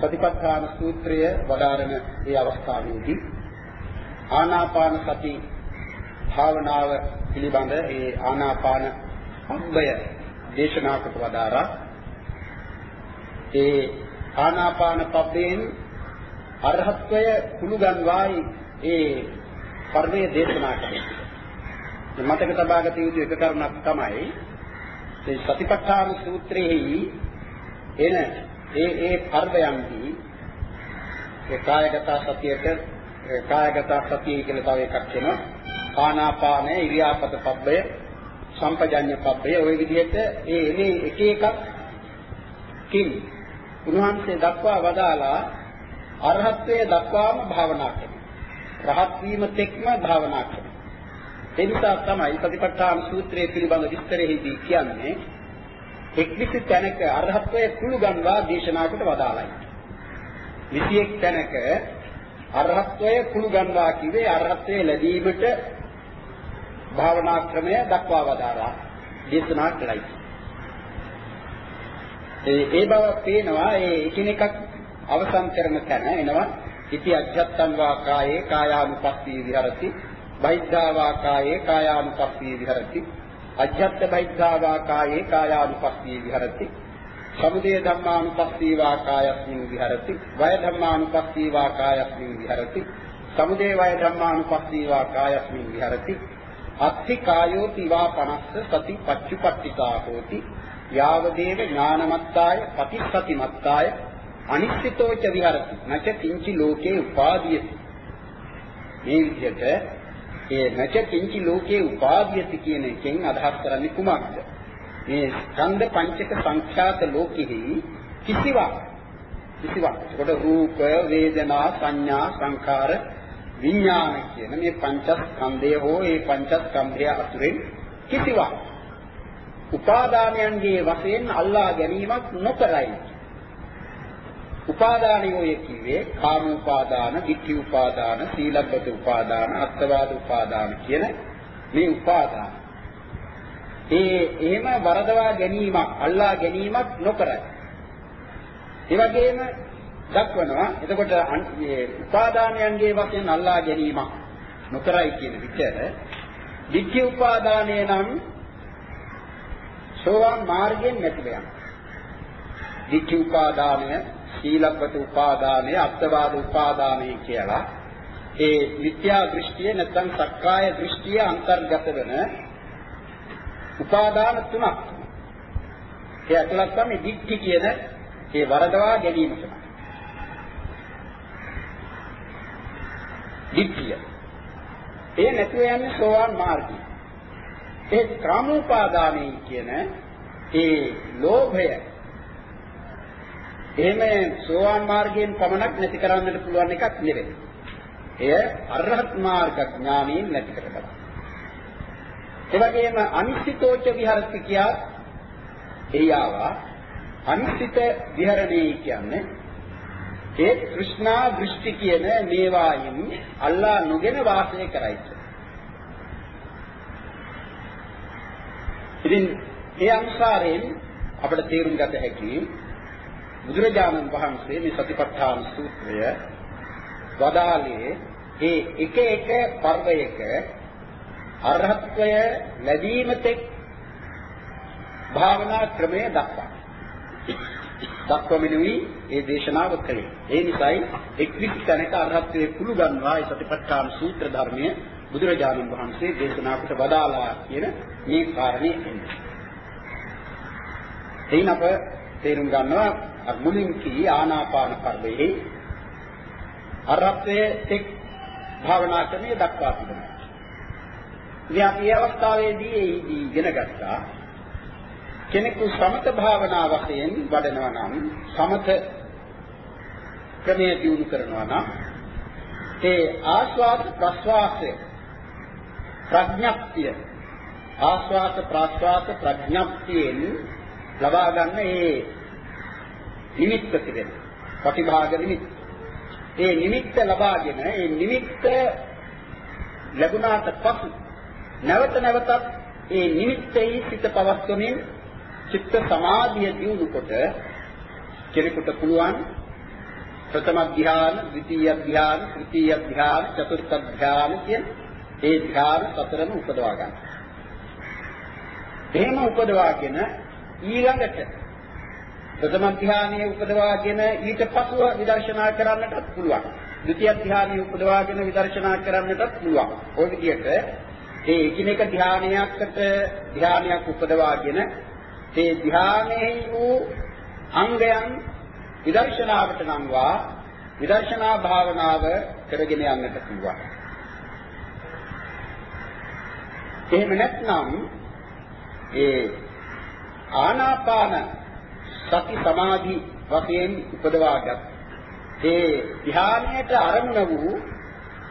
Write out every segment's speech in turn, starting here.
සතිපට්ඨාන සූත්‍රය වදාරන මේ අවස්ථාවේදී ආනාපාන සති භාවනාව පිළිබඳ ඒ ආනාපාන අබ්බය දේශනා කොට වදාරා ඒ ආනාපාන පබ්බයෙන් අරහත්වය කුළුගන්වායි ඒ පරිමේ දේශනා කරන්නේ. මතක තබාගත යුතු එක කරුණක් තමයි මේ සතිපට්ඨාන සූත්‍රයේ එන ඒ ඒ පර්වයන්හි ඒ කායගත සතියට කායගත සතිය කියලා තව එකක් වෙනවා. ආනාපාන ඉරියාපත පබ්බය සම්පජඤ්ඤ පබ්බය ওই විදිහට ඒ එනේ එක එකක් කින් උන්වහන්සේ දක්වා වදාලා අරහත්ත්වයේ දක්වාම භාවනා කරනවා. රහත් වීම තෙක්ම භාවනා කරනවා. ඒ නිසා තමයි සතිපට්ඨාන සූත්‍රයේ පිළිබඳ විස්තරෙහිදී කියන්නේ එක්විසි තැනක අරහත්ත්වයේ කුළු ගන්වා දේශනා කොට වදාළයි. 21 තැනක අරහත්ත්වයේ කුළු ගන්වා කිව්වේ අරහත්ත්වයේ ලැබීමට භාවනා ක්‍රමය දක්වා වදාරා දේශනා කළයි. ඒ ඒ බව පේනවා ඒ එකිනෙකක් අවසන් කරන තැන එනවා ඉති අජ්ජත්තං වා කායේ කායානුපස්සී විහෙරති බයිද්ධා වා කායේ කායානුපස්සී විහෙරති අජ්ජත් බයිද්ධා වා කායේ කායානුපස්සී විහෙරති. සමුදය ධම්මානුපස්සී වා කායස්මින් විහෙරති. වය ධම්මානුපස්සී වා කායස්මින් විහෙරති. සමුදය වය ධම්මානුපස්සී වා කායස්මින් විහෙරති. අත්ති කායෝ තිවා පනස්ස සති පච්චුපට්ඨිකා හෝති. යාවදේව ඥානමත්තාය පටිසතිමත්තාය අනිශ්චිතෝච විහරති. නච කිංචි ලෝකේ උපාදීයති. මේ විදිහට ඒ නච කිංචි ලෝකේ උපාදීයති කියන එකෙන් අදහස් කරන්නේ කුමක්ද මේ ස්කන්ධ පංචක සංඛ්‍යාත ලෝකෙහි කිසිවක් කිසිවක් ඒකට රූප වේදනා සංඥා සංකාර විඥාන කියන මේ පංචස්කන්ධය හෝ ඒ පංචස්කන්ධය අතුරෙන් කිසිවක් උපාදානයන්ගේ වශයෙන් අල්ලා ගැනීමක් නොකරයි. උපාදානියෝ කිව්වේ කාම උපාදාන, ditthi උපාදාන, සීලබ්බත උපාදාන, අත්වාද උපාදාන කියන මේ උපාදාන. ඒ එහෙම වරදවා ගැනීමක්, අල්ලා ගැනීමක් නොකරයි. ඒ වගේම දක්වනවා එතකොට මේ උපාදානයන්ගේ වශයෙන් අල්ලා ගැනීමක් නොකරයි කියන විට ditthi උපාදානය නම් සෝවාන් මාර්ගයෙන් නැතිව යනවා. ditthi උපාදානය, සීලබ්බත උපාදානය, අත්වාද උපාදානය කියලා ඒ මිත්‍යා දෘෂ්ටිය නැත්නම් සක්කාය දෘෂ්ටිය අන්තර්ගත වෙන උපාදාන තුනක්. ඒ අතුලක් තමයි ditthi කියන ඒ වරදවා ගැනීම තමයි. ditthිය. ඒ නැතුව යන්නේ සෝවාන් මාර්ගය. ඒ කාමෝපාදානයි කියන ඒ ලෝභය එහෙම සෝවාන් මාර්ගයෙන් පමණක් නැති කරන්නට පුළුවන් එකක් නෙවෙයි. එය අරහත් මාර්ග ඥානයෙන් නැති කරගන්න. ඒ වගේම අනිශ්චිතෝච විහරති කියා එයාවා අනිශ්චිත විහරණේ කියන්නේ ඒ કૃષ્ණා දෘෂ්ටි කියන මේවායින් අල්ලා නොගෙන වාසය කරයි. ඉතින් ඒ අනුසාරයෙන් අපිට තේරුම් ගත හැකි බුදුරජාණන් වහන්සේ මේ සතිපට්ඨාන සූත්‍රය වදාළේ ඒ එක එක පර්වයක අරහත්ත්වය ලැබීමතෙක් භාවනා ක්‍රමය දක්වා. දක්වමිනුයි ඒ දේශනාව කළේ. ඒ නිසායි එක් විස්තනක අරහත්ත්වයේ කුළු ගන්නවා ඒ සතිපට්ඨාන සූත්‍ර ධර්මයේ බුදුරජාණන් වහන්සේ දේශනා කොට වදාලා කියන මේ කාරණේ එන්නේ. එයින් අප තේරුම් ගන්නවා මුලින් කී ආනාපාන කර්මයේ අරහත්යේ එක් භාවනා ක්‍රමයේ දක්වා තිබෙනවා. ඉතින් අපි මේ අවස්ථාවේදී ඒදී ඉගෙන ගත්තා කෙනෙකු සමත භාවනා වශයෙන් වඩනවා නම් සමත ක්‍රමයේ දියුණු කරනවා නම් ඒ ආස්වාද ප්‍රස්වාසය ප්‍රඥප්තිය ආස්වාද ප්‍රාස්වාද ප්‍රඥප්තියෙන් ලබා ගන්න ඒ නිමිත්ත තිබෙන ප්‍රතිභාග නිමිත්ත ඒ නිමිත්ත ලබාගෙන ඒ නිමිත්ත ලැබුණාට පසු නැවත නැවතත් ඒ නිමිත්තේ සිත පවත්වමින් චිත්ත සමාධිය දියුණු කොට කෙනෙකුට පුළුවන් ප්‍රථම ධ්‍යාන, ද්විතීය ධ්‍යාන, තෘතීය ධ්‍යාන, චතුර්ථ ධ්‍යාන කියන ඒ ධ්‍යාන සතරම උපදවා ගන්න. එහෙම උපදවාගෙන ඊළඟට ප්‍රථම ධ්‍යානයේ උපදවාගෙන ඊට පසුව විදර්ශනා කරන්නටත් පුළුවන්. ද්විතීය ධ්‍යානයේ උපදවාගෙන විදර්ශනා කරන්නටත් පුළුවන්. ওই විදිහට ඒ එකිනෙක ධ්‍යානයකට ධ්‍යානයක් උපදවාගෙන ඒ ධ්‍යානයේ වූ අංගයන් විදර්ශනාවට නම්වා විදර්ශනා භාවනාව කරගෙන යන්නට පුළුවන්. එහෙම නැත්නම් ඒ ආනාපාන සති සමාධි වශයෙන් උපදවාගත් ඒ ධ්‍යානයට අරමුණ වූ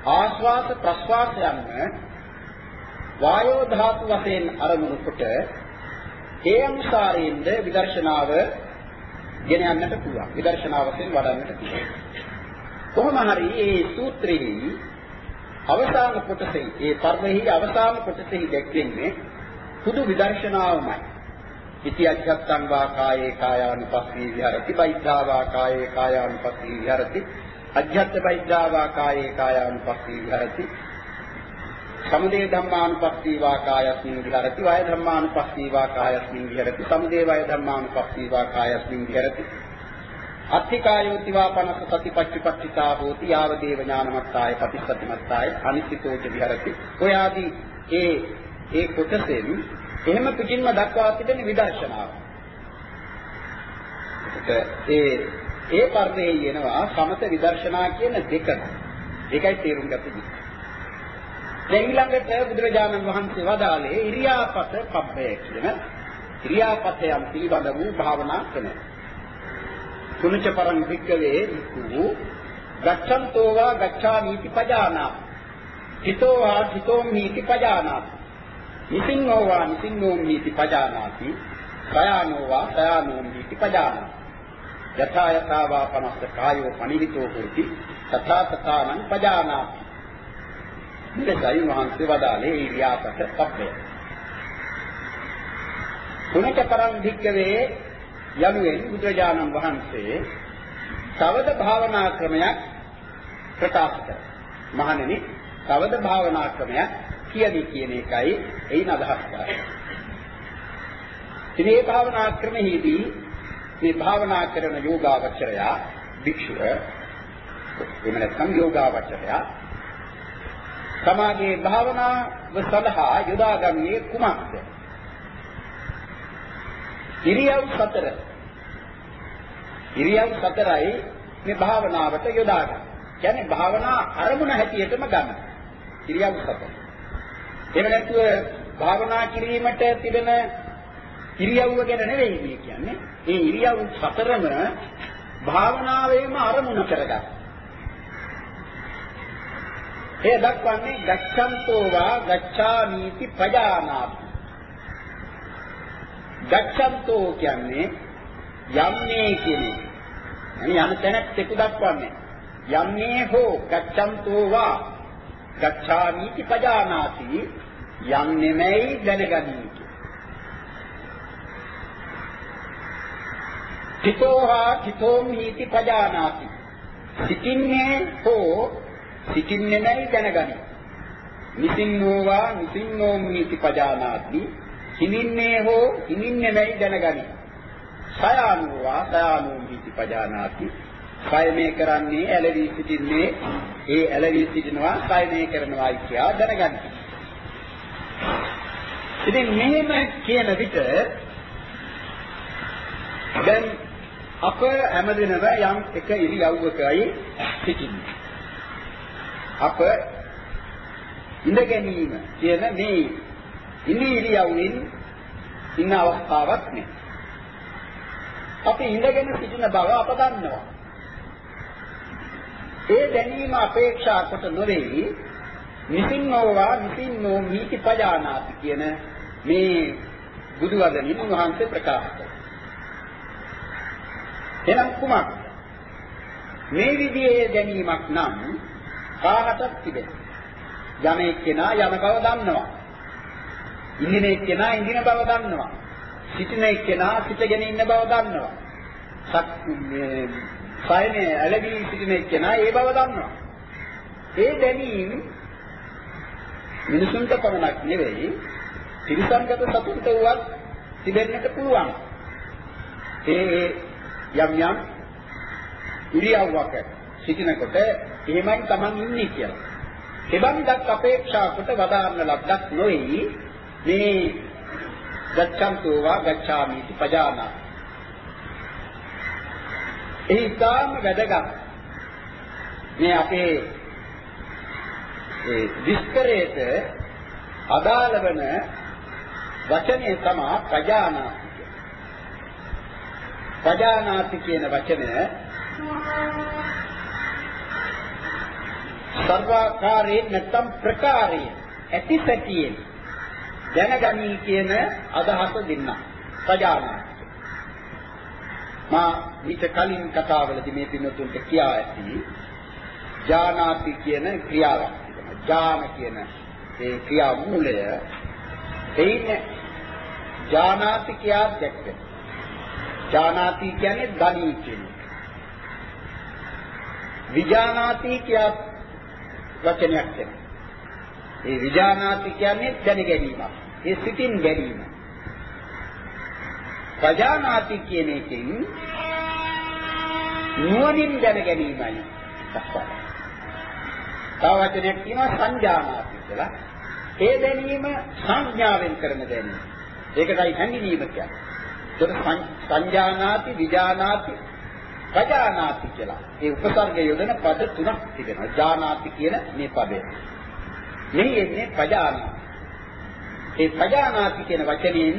ආස්වාද ප්‍රස්වාසයන් වායෝ ධාතු වශයෙන් අරමුණු කොට ඒ අනුසාරයෙන්ද විදර්ශනාව ගෙන යන්නට පුළුවන්. විදර්ශනා වශයෙන් වඩන්නට පුළුවන්. කොහොම හරි මේ සූත්‍රයේ අවසාන කොටසේ, ඒ පර්වෙහි අවසාන කොටසේ දැක්වෙන්නේ සුදු විදර්ශනාවමයි. ඉති අජ්ජත්තං වා කායේ කායානුපස්සී විහරති බයිද්ධා වා කායේ කායානුපස්සී විහරති අජ්ජත්ත බයිද්ධා වා කායේ කායානුපස්සී විහරති. සමුදේ ධම්මානුපස්සීවා කායස්මින් විහෙරති වය ධම්මානුපස්සීවා කායස්මින් විහෙරති සමුදේ වය ධම්මානුපස්සීවා කායස්මින් විහෙරති. අත්ථිකායෝතිවා පනස සතිපට්ඨිපට්ඨිතා හෝති යාව දේව ඥානමත්තාය පටිසතිමත්තාය අනිසිතෝච විහෙරති. ඔය ආදී ඒ ඒ කොටසෙන් එහෙම පිටින්ම දක්වා තිබෙන විදර්ශනාව ඒ ඒ පර්ධයේ එනවා සමත විදර්ශනා කියන දෙකම ඒකයි තේරුම් ගත යුතු දැන් ඊළඟට බුදුරජාණන් වහන්සේ වදාළේ ඉරියාපත පබ්බය කියන ඉරියාපතයන් පිළිබඳ වූ භාවනා ක්‍රමය. තුනච පරං වික්කවේ වික්ඛු ගච්ඡන්තෝ වා ගච්ඡාමීති පජානා. හිතෝ වා හිතෝ මීති පජානා. නිසින්නෝ වා නිසින්නෝ මීති පජානාති. සයානෝ වා සයානෝ මීති පජානා. යථා යථා වා පනස්ස කායෝ පනිවිතෝ හෝති තථා තථානං පජානාති. මෙලෙසයි වහන්සේ වදාළේ ඉරියාපත පබ්බය. තුනක පරම් භික්කවේ යනුවෙන් බුදුරජාණන් වහන්සේ තවද භාවනා ක්‍රමයක් ප්‍රකාශ කළා. මහණෙනි, තවද භාවනා ක්‍රමයක් කියවි කියන එකයි එයින් අදහස් කරන්නේ. ඉතින් මේ භාවනා ක්‍රමෙහිදී මේ භාවනා කරන යෝගාවචරයා භික්ෂුව එහෙම නැත්නම් යෝගාවචරයා සමාගයේ භාවනාව සඳහා යොදාගන්නේ කුමක්ද? ඉරියව් සතර. ඉරියව් සතරයි මේ භාවනාවට යොදාගන්නේ. කියන්නේ භාවනා අරමුණ හැටියටම ගන්න. ඉරියව් සතර. එහෙම නැතුව භාවනා කිරීමට තිබෙන ඉරියව්ව ගැන නෙවෙයි මේ කියන්නේ. මේ ඉරියව් සතරම භාවනාවේම අරමුණු කරගන්න. ඒ දක්වන්නේ ගච්ඡන්තෝ වා ගච්ඡාමිති පජානාති. ගච්ඡන්තෝ කියන්නේ යම්නේ කියන්නේ. අනි යම් තැනක් තෙකු දක්වන්නේ. යම්නේ හෝ ගච්ඡන්තෝ වා ගච්ඡාමීති පජානාති යන්නේමයි දැනගනී. තිතෝහා තිතෝම් හීති පජානාති. සිටින්නේ හෝ සිටින්නේ නැයි දැනගනි. නිසින්නෝවා නිසින්නෝමිති පජානාති. හිමින්නේ හෝ හිමින්නේ නැයි දැනගනි. සයානුවා සයානුමිති පජානාති. කය මේ කරන්නේ ඇලවි සිටින්නේ ඒ ඇලවි සිටිනවා කය මේ කරනවා කියා දැනගන්න. ඉතින් මෙහෙම කියන විට දැන් අප හැමදිනම යම් එක ඉරියව්වකයි සිටින්නේ. අප ඉඳ ගැනීම කියන මේ ඉඳීරියවෙන් ඉන්න අවස්ථාවක් නේ. අපි ඉඳගෙන සිටින බව අප දන්නවා. ඒ දැනීම අපේක්ෂා කොට නොවේ නිසින්නෝවා නිසින්නෝ මීති පජානාති කියන මේ බුදු වදනින් වහන්සේ ප්‍රකාශ කළා. එනම් කුමක්? මේ විදිහේ දැනීමක් නම් කාටත් තිබෙනවා. යමෙක් කෙනා යන බව දන්නවා. ඉන්දින එක්කෙනා ඉන්දින බව දන්නවා. සිටින එක්කෙනා සිටගෙන ඉන්න බව දන්නවා. සත් සයනේ ඇලවි සිටින එක්කෙනා ඒ බව දන්නවා. ඒ දැනීම මිනිසුන්ට පමණක් නෙවෙයි තිරිසන්ගත සතුන්ට වුවත් තිබෙන්නට පුළුවන්. ඒ යම් යම් ඉරියව්වක සිටිනකොට එහෙමයි Taman ඉන්නේ කියලා. එබන්දක් අපේක්ෂා කොට වදාන්න ලබ්ධක් නොවේ මේ ගච්ඡන්තෝ වා ගච්ඡාමි පජානා. ඒ ඉතාම වැදගත්. මේ අපේ ඒ විස්තරයට අදාළ වන වචනේ තමයි පජානාති. පජානාති කියන වචනය සර්වාකාරයෙන් නැත්තම් ප්‍රකාරයෙන් ඇති සැටියෙන් දැනගනී කියන අදහස දෙන්න. පජානාති. මා ඊට කලින් කතාවලදී මේ පින්නතුන්ට කියා ඇති ජානාති කියන ක්‍රියාවක් තිබෙනවා. ජාන කියන ඒ ක්‍රියා මූලය එයින් ජානාති කියා දැක්කේ. ජානාති කියන්නේ දනී කියන එක. විජානාති කියා වචනයක් තියෙනවා. ඒ විජානාති කියන්නේ දැන ගැනීමක්. ඒ සිතින් ගැනීම. පජානාති කියන එකෙන් නුවණින් දැන ගැනීමයි දක්වන්නේ. තව වචනයක් කියනවා සංජානාති කියලා. ඒ දැනීම සංඥාවෙන් කරන දැනීම. ඒකටයි හැඟීම කියන්නේ. ඒක සංජානාති, විජානාති, පජානාති කියලා. ඒ උපසර්ග යොදන පද තුනක් තිබෙනවා. ජානාති කියන මේ පදය. මෙහි එන්නේ පජානාති. ඒ පජානාති කියන වචනයෙන්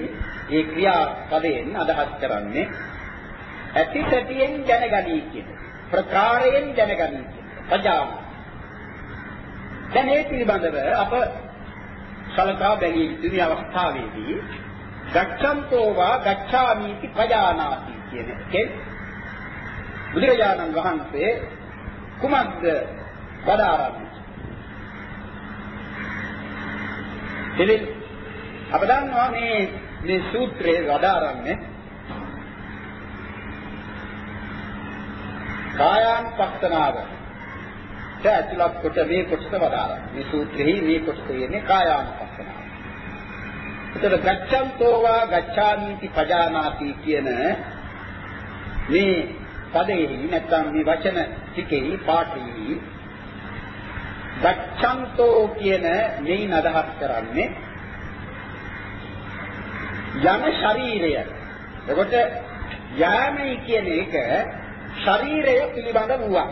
ඒ ක්‍රියා පදයෙන් අදහස් කරන්නේ ඇති සැටියෙන් දැනගනී කියන ප්‍රකාරයෙන් දැනගනී කියන පජානාති. දැන් මේ පිළිබඳව අප සලකා බැලිය යුතු මේ අවස්ථාවේදී ගච්ඡන්තෝ වා ගච්ඡාමිති පජානාති කියන එකෙන් බුදුරජාණන් වහන්සේ කුමක්ද වදාරන්නේ? ඉතින් අප දන්නවා මේ මේ සූත්‍රයේ වදාරන්නේ කායන් පස්සනාව ඇතුළත් කොට මේ කොටස වදාරා. මේ සූත්‍රෙහි මේ කොටස කියන්නේ කායානුපස්සනාව. එතකොට ගච්ඡන්තෝ වා ගච්ඡාමිති පජානාති කියන මේ පදෙහි නැත්නම් මේ වචන ටිකෙහි පාඨෙහි ගච්ඡන්තෝ කියන මේන් අදහස් කරන්නේ යන ශරීරය. එතකොට යාමයි කියන එක ශරීරය පිළිබඳ වූවා.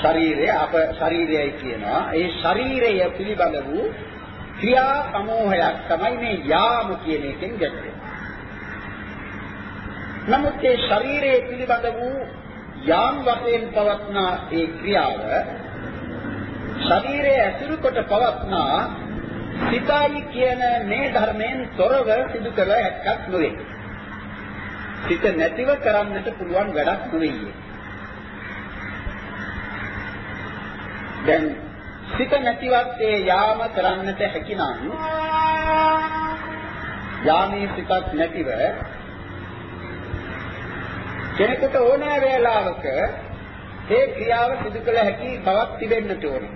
ශරීරය අප ශරීරයයි කියනවා. ඒ ශරීරය පිළිබඳ වූ ක්‍රියා සමූහයක් තමයි මේ යාම කියන එකෙන් ගැටෙන්නේ. නමුත් ඒ ශරීරයේ පිළිබඳ වූ යාම් වශයෙන් පවත්නා ඒ ක්‍රියාව ශරීරයේ ඇසුරු කොට පවත්නා සිතයි කියන මේ ධර්මයෙන් තොරව සිදු කළ හැක්කක් නොවේ. සිත නැතිව කරන්නට පුළුවන් වැඩක් නෙවෙයි. දැන් සිත නැතිවත් ඒ යාම කරන්නට හැකිනම් යාමේ සිතක් නැතිව කෙනෙකුට ඕනෑ වේලාවක ඒ ක්‍රියාව සිදු කළ හැකි බවක් තිබෙන්නට ඕනේ.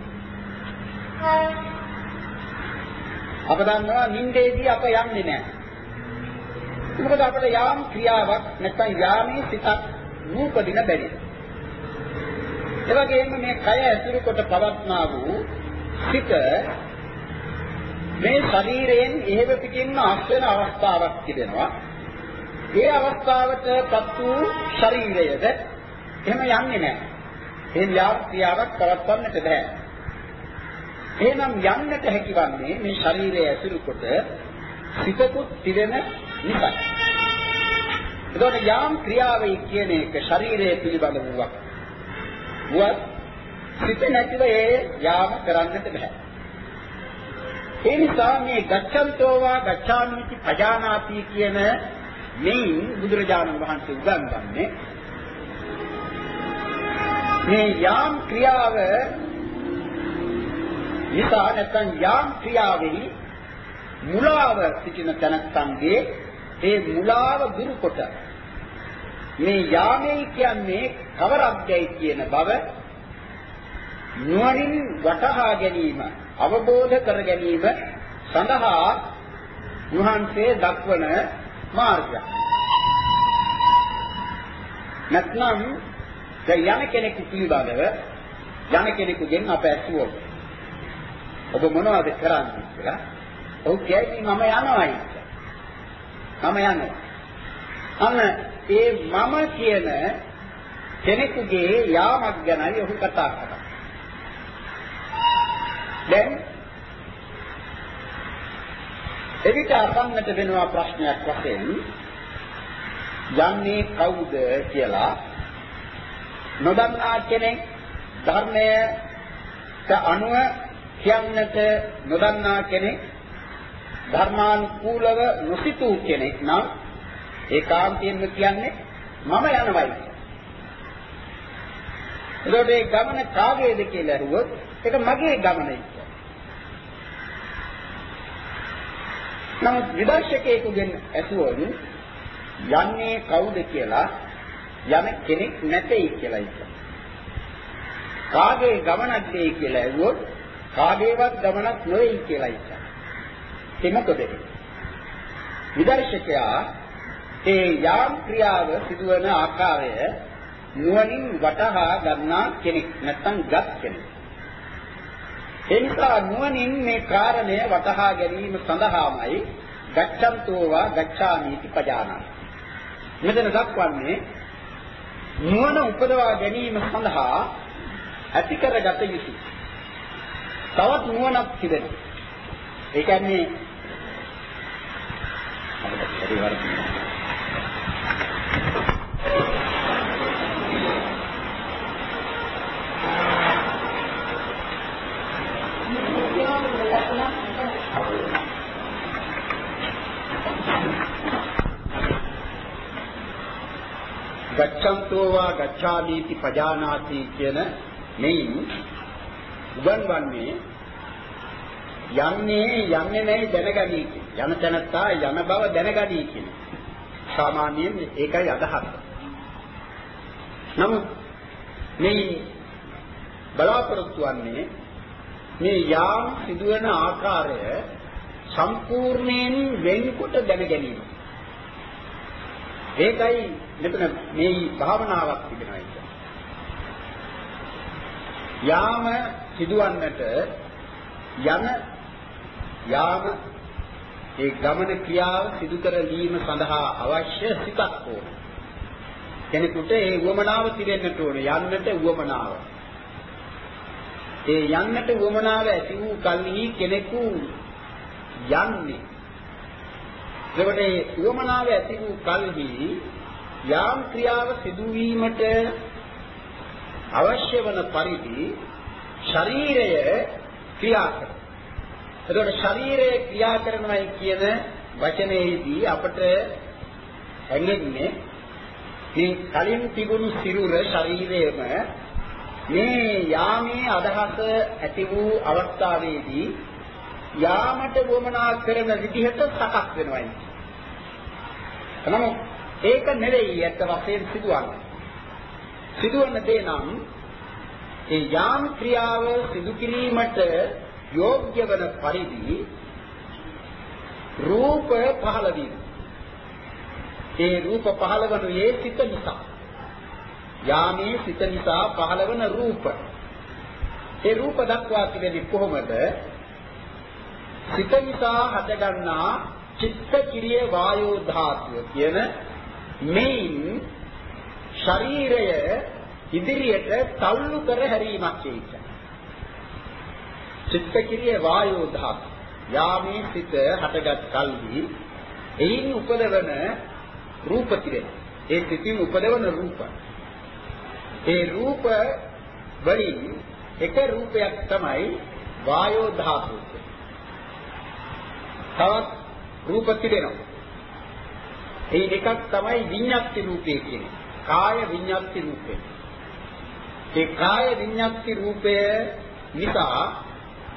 අප දන්නවා නින්දේදී අප යන්නේ නැහැ. මොකද අපිට යාම් ක්‍රියාවක් නැත්නම් යාමේ සිතක් නූපදින බැරි. ඒ වගේම මේ කය ඇසුරු කොට පවත්නා වූ සිත මේ ශරීරයෙන් එහෙම පිටින්ම අස් වෙන අවස්ථාවක් තිබෙනවා. ඒ අවස්ථාවටපත් වූ ශරීරයද එහෙම යන්නේ නැහැ. ඒ යාම් ක්‍රියාවක් පවත්වන්නට බෑ. එහෙනම් යන්නට හැකිවන්නේ මේ ශරීරය ඇසුරු කොට සිතකුත් තිබෙන නිසා. එතකොට යාම් ක්‍රියාවේ කියන එක ශරීරයේ පිළිබඳ වූවක්. වුවත් සිත නැතිව ඒ යාම කරන්නට බෑ. ඒ නිසා මේ ගච්ඡන්තෝ වා ගච්ඡාමිති පජානාති කියන මේන් බුදුරජාණන් වහන්සේ උගන්වන්නේ මේ යාම් ක්‍රියාව නිසා නැත්නම් යාම් ක්‍රියාවෙහි මුලාව සිටින තැනක් සංගේ ඒ මුලාව දුරු කොට මේ යාමේ කියන්නේ කවරක්දයි කියන බව නුවණින් වටහා ගැනීම අවබෝධ කර ගැනීම සඳහා යෝහන්සේ දක්වන මාර්ගයක්. නැත්නම් දැන් යන කෙනෙකු පිළිබඳව යන කෙනෙකුගෙන් අප ඇසුවොත් ඔබ මොනවද කරන්නේ කියලා? ඔහු කියයි මම යනවායි මම යනවා. අන්න ඒ මම කියන කෙනෙකුගේ යාමක් ගැනයි ඔහු කතා කරන්නේ. දැන් එවිට අසන්නට වෙනවා ප්‍රශ්නයක් වශයෙන් යන්නේ කවුද කියලා නොදන්නා කෙනෙක් ධර්මයට අනුව කියන්නට නොදන්නා කෙනෙක් ධර්මානුකූලව නොසිතූ කෙනෙක් නම් ඒකාන්තයෙන්ම කියන්නේ මම යනවයි. ඒකට ඒ ගමන කාගේද කියලා අහුවොත් ඒක මගේ ගමනයි. නමුත් විදර්ශකයෙකුගෙන් ඇසුවොත් යන්නේ කවුද කියලා යන කෙනෙක් නැtei කියලා ඉතින්. කාගේ ගමනක් දෙයි කියලා ඇහුවොත් කාගේවත් ගමනක් නොවේයි කියලා ඉතින්. ඒ මොකද? විදර්ශකයා ඒ යාම් ක්‍රියාව සිදුවන ආකාරය නුවණින් වටහා ගන්නා කෙනෙක් නැත්නම් ගත් කෙනෙක්. ඒ නිසා නුවණින් මේ කාරණය වටහා ගැනීම සඳහාමයි ගච්ඡන්තෝවා ගච්ඡාමිති පජානා. මෙතන දක්වන්නේ නුවණ උපදවා ගැනීම සඳහා ඇති කරගත යුතුයි. තවත් නුවණක් තිබෙනවා. ඒ කියන්නේ ගච්ඡන්තෝ වා ගච්ඡාමීති පජානාති කියන මෙයින් උගන්වන්නේ යන්නේ යන්නේ නැහැ දැනගනී යන තැනත්තා යන බව දැනගනී කියන සාමාන්‍යයෙන් ඒකයි අදහස. නමුත් මේ බලාපොරොත්තු වන්නේ මේ යාම් සිදුවන ආකාරය සම්පූර්ණයෙන් වෙන්කොට දැන ගැනීම. ඒකයි මෙතන මේ භාවනාවක් තිබෙනවා කියන්නේ. යාම සිදුවන්නට යන යාම ඒ ගමන ක්‍රියාව සිදු කර ගැනීම සඳහා අවශ්‍ය සිතක් ඕන. කෙනෙකුට ඒ උවමනාව තිබෙන්නට ඕන යන්නට උවමනාව. ඒ යන්නට උවමනාව ඇති වූ කල්හි කෙනෙකු යන්නේ. එතකොට ඒ උවමනාව ඇති වූ කල්හි යාම් ක්‍රියාව සිදුවීමට අවශ්‍ය වන පරිදි ශරීරය ක්‍රියා කරනවා. එතකොට ශරීරය ක්‍රියා කරනවායි කියන වචනේදී අපට හැඟෙන්නේ මේ කලින් තිබුණු සිරුර ශරීරයේම මේ යාමේ අදහස ඇති වූ අවස්ථාවේදී යාමට වමනා කරන විදිහට සකස් වෙනවායි. නමුත් ඒක නෙවෙයි ඇත්ත වශයෙන් සිදුවන්නේ. සිදුවන දේ නම් ඒ යාම් ක්‍රියාව සිදු කිරීමට යෝග්‍ය වන පරිදි රූප පහළ වීම. ඒ රූප පහළ වනුයේ සිත නිසා. යාමේ සිත නිසා පහළ වන රූප. ඒ රූප දක්වා තිබෙන්නේ කොහොමද? සිත නිසා හටගන්නා චිත්ත කිරිය වායෝ ධාතුව කියන මේන් ශරීරය ඉදිරියට තල්ලු කර හැරීමක් ඒක. චිත්ත කිරිය වායෝ ධාතු. යාමේ සිත හටගත් කල්හි එයින් උපදවන රූප තිරේ. ඒ සිතින් උපදවන රූප. ඒ රූප වලින් එක රූපයක් තමයි වායෝ ධාතුව. තවත් රූප තිබෙනවා. ඒ එකක් තමයි විඤ්ඤාති රූපේ කියන්නේ. කාය විඤ්ඤාති රූපේ. ඒ කාය විඤ්ඤාති රූපය නිසා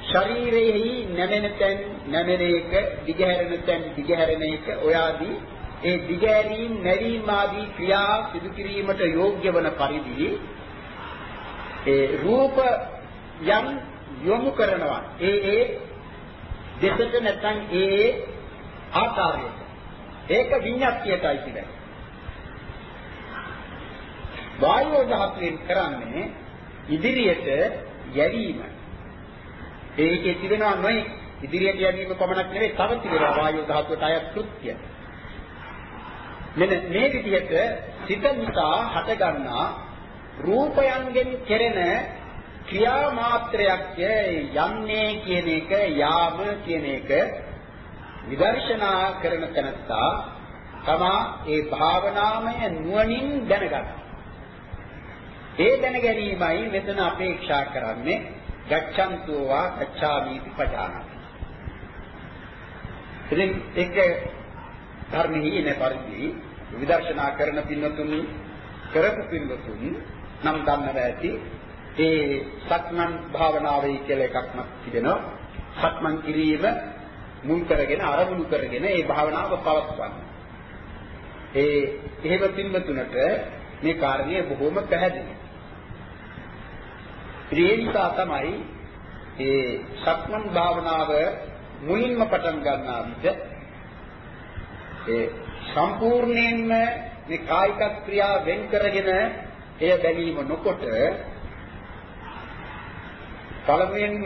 ශරීරෙහි නැමෙන තැන් නැමෙන එක, දිගහැරෙන තැන් දිගහැරෙන එක ඔය ආදී ඒ දිගෑරීම් නැවීම් ආදී ක්‍රියා සිදු කිරීමට යෝග්‍ය වන පරිදි ඒ රූප යම් යොමු කරනවා. ඒ ඒ දෙසට නැත්නම් ඒ ඒ ආකාරයට. ඒක විඤ්ඤාතියටයි කියන්නේ. වායෝ ධාතුවෙන් කරන්නේ ඉදිරියට යැවීම. ඒකේ තිබෙනවා නොයි. ඉදිරියට යැවීම පමණක් නෙවෙයි තව තිබෙනවා වායෝ ධාතුවට අයත් කෘත්‍ය. මෙන්න මේ විදිහට සිත නිසා හටගන්නා රූපයන්ගෙන් කෙරෙන ක්‍රියා මාත්‍රයක් යන්නේ කියන එක යාම කියන එක විදර්ශනා කරන තැනත්තා තමා ඒ භාවනාමය නුවණින් දැනගන්න. ඒ දැන ගැනීමයි මෙතන අපේක්ෂා කරන්නේ. ගච්ඡන්තෝ වා ගච්ඡාමිති පජානාති. ඉතින් ඒක ධර්මෙහි ඉන පරිදි විදර්ශනා කරන පින්වතුන් කරපු පින්වතුන් නම් දන්නව ඇති ඒ සක්මන් භාවනාවයි කියලා එකක් තිබෙනවා. සක්මන් කිරීම මුල් කරගෙන අරමුණු කරගෙන ඒ භාවනාව පවත්වන්න. ඒ එහෙම පින්වතුන්ට මේ කාරණය බොහොම පැහැදිලි. ඒ නිසා තමයි ඒ සක්මන් භාවනාව මුලින්ම පටන් ගන්නා විට ඒ සම්පූර්ණයෙන්ම මේ කායික ක්‍රියා වෙන් කරගෙන එය බැලීම නොකොට පළමුවෙන්ම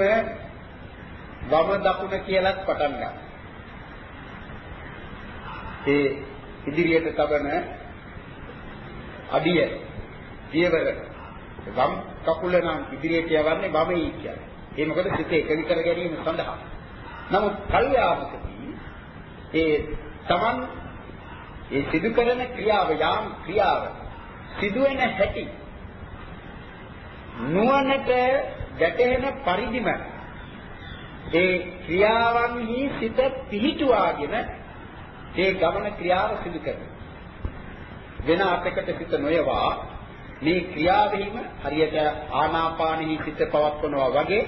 වම දකුණ කියලා පටන් ගන්න. ඒ ඉදිරියට තබන අඩිය පියවර වම් කකුල නම් ඉදිරියට යවන්නේ වමයි කියන්නේ. ඒ මොකද සිත එකවි කර ගැනීම සඳහා. නමුත් කල්යාමකදී ඒ Taman ඒ සිදු කරන ක්‍රියාව යාම් ක්‍රියාව සිදුවෙන හැටි නුවණට ගැටෙන පරිදිම ඒ ක්‍රියාවන්හි සිත පිහිටුවාගෙන ඒ ගමන ක්‍රියාව සිදු කරනවා. වෙන අපකට සිත නොයවා මේ ක්‍රියාවෙහිම හරියට ආනාපානෙහි සිත පවත්වනවා වගේ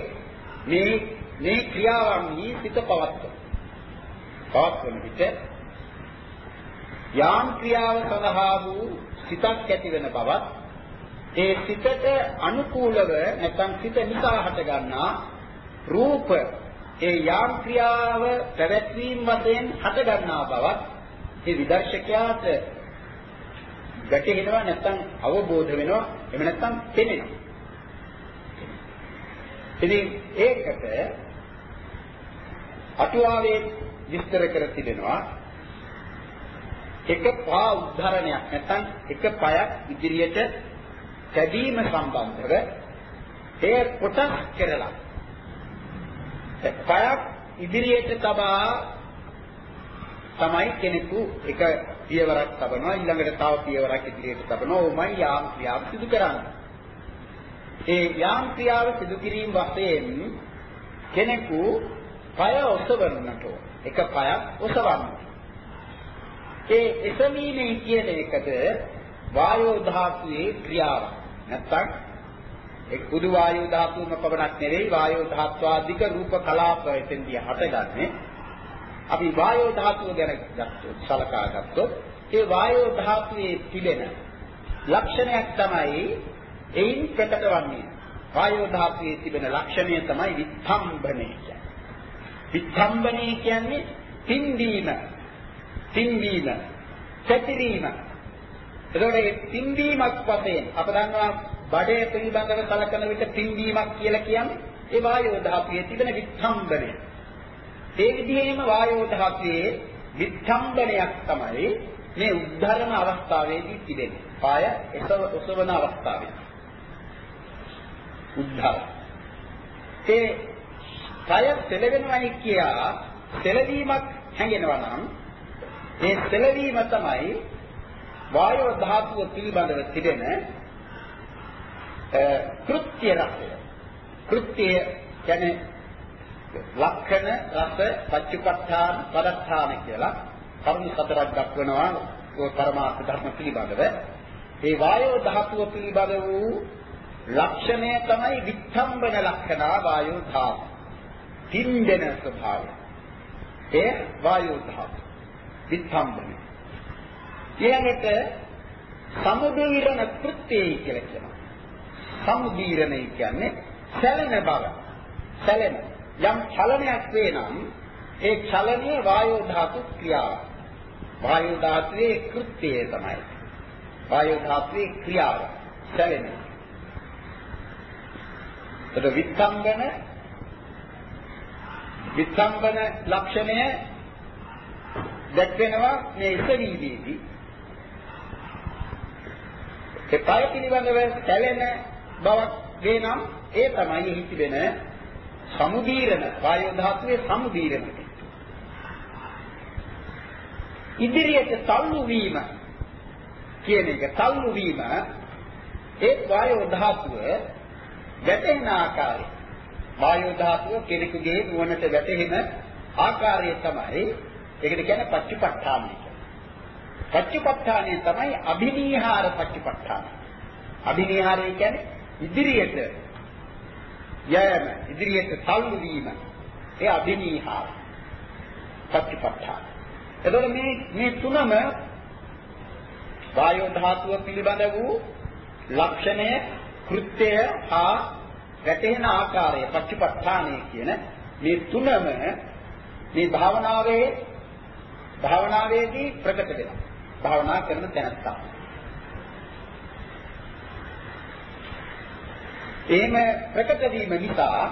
මේ මේ ක්‍රියාවන්හි සිත පවත්වන. පවත්වන විට යාම් ක්‍රියාව සඳහා වූ සිතක් ඇති වෙන බවත් ඒ සිතට අනුකූලව නැත්නම් සිත නිසා හටගන්නා රූප ඒ යාම් ක්‍රියාව පැවැත්වීම වශයෙන් හටගන්නා බවත් ඒ විදර්ශකයාට වැටහෙනවා නැත්නම් අවබෝධ වෙනවා එහෙම නැත්නම් තේරෙනවා ඉතින් ඒකට අටුවාවේ විස්තර කර තිබෙනවා. එක පා උද්ධරණයක් නැත්නම් එක පයක් ඉදිරියට කැදීම සම්බන්ධව එය කොටස් කරලා පයක් ඉදිරියට තබා තමයි කෙනෙකු එක පියවරක් තබනවා ඊළඟට තව පියවරක් ඉදිරියට තබනවා ඕමයි යාම් ක්‍රියාව සිදු කරන්නේ. ඒ යාම් ක්‍රියාව සිදු කිරීම වශයෙන් කෙනෙකු පය ඔසවන්නට එක පයක් ඔසවන්න. ඒ එසවීමේ කියන එකද වායෝ ධාතුවේ ක්‍රියාවක්. නැත්තම් ඒ කුදු වායු ධාතුවම පවණක් නෙවෙයි වායෝ ධාත්වාදික රූප කලාප එතෙන්දී හටගන්නේ අපි වායෝ ධාතුව ගැන ගත්තොත් සලකා ගත්තොත් ඒ වායෝ ධාතුවේ තිබෙන ලක්ෂණයක් තමයි එයින් ප්‍රකට වන්නේ වායෝ ධාතුවේ තිබෙන ලක්ෂණය තමයි විත්තම්බනේ කියන්නේ. විත්තම්බනේ කියන්නේ තින්දීම තින්දීම පැතිරීම. එතකොට මේ පිම්බීමක් වශයෙන් අප දන්නවා බඩේ පිළිබඳව කලකන විට පිම්බීමක් කියලා කියන්නේ ඒ වායෝ ධාතුවේ තිබෙන විස්තම්බනය. ඒ විදිහේම වායෝ ධාතුවේ විස්තම්බනයක් තමයි මේ උද්ධරණ අවස්ථාවේදී තිබෙන්නේ. පාය ඔසවන අවස්ථාවේ. උද්ධර. ඒ කය සෙලවෙනවයි කියා සෙලවීමක් හැඟෙනවා නම් ඒ සෙලවීම තමයි වායෝ ධාතුව පිළිබඳව තිබෙන කෘත්‍ය රසය. කෘත්‍ය කියන්නේ ලක්ෂණ රස පච්චුපට්ඨාන පදස්ථාන කියලා කරුණු හතරක් දක්වනවා ඔය පරමාර්ථ ධර්ම පිළිබඳව. ඒ වායෝ ධාතුව පිළිබඳ වූ ලක්ෂණය තමයි විත්තම්බන ලක්ෂණ වායෝ ධාතු. තින්දෙන ස්වභාවය. ඒ වායෝ ධාතු. විත්තම්බන ඊළඟට සමුදීරණ කෘත්‍යය කියලා කියනවා. සමුදීරණය කියන්නේ සැලෙන බව. සැලෙන. යම් චලනයක් වේ නම් ඒ චලනයේ වායෝ ධාතු ක්‍රියාව. වායෝ ධාතුවේ කෘත්‍යය තමයි. වායෝ ධාතුවේ ක්‍රියාව. සැලෙන. එතකොට විත්තංගන විත්තංගන ලක්ෂණය දැක්වෙනවා මේ ඉසවීදීදී. ඒ පය පිළිබඳව සැලෙන බවක් වෙනම් ඒ තමයි එහි තිබෙන සමුදීරණ වායු ධාතුවේ සමුදීරණ. ඉදිරියට තල්ලු වීම කියන එක තල්ලු වීම ඒ වායු ධාතුව වැටෙන ආකාරය වායු ධාතුව කෙනෙකුගේ නුවණට වැටෙන ආකාරය තමයි ඒකට කියන්නේ පච්චපට්ඨානය කියලා. පච්චපට්ඨානය තමයි අභිනීහාර පච්චපට්ඨාන. අභිනීහාරය කියන්නේ ඉදිරියට යෑම, ඉදිරියට තල්ලු වීම. ඒ අභිනීහාර පච්චපට්ඨාන. එතකොට මේ මේ තුනම වායෝ ධාතුව පිළිබඳ වූ ලක්ෂණය, කෘත්‍යය හා වැටෙන ආකාරය පච්චපට්ඨානය කියන මේ තුනම මේ භාවනාවේ භාවනාවේදී ප්‍රකට වෙනවා. භාවනා කරන තැනත්තා. එහෙම ප්‍රකට වීම නිසා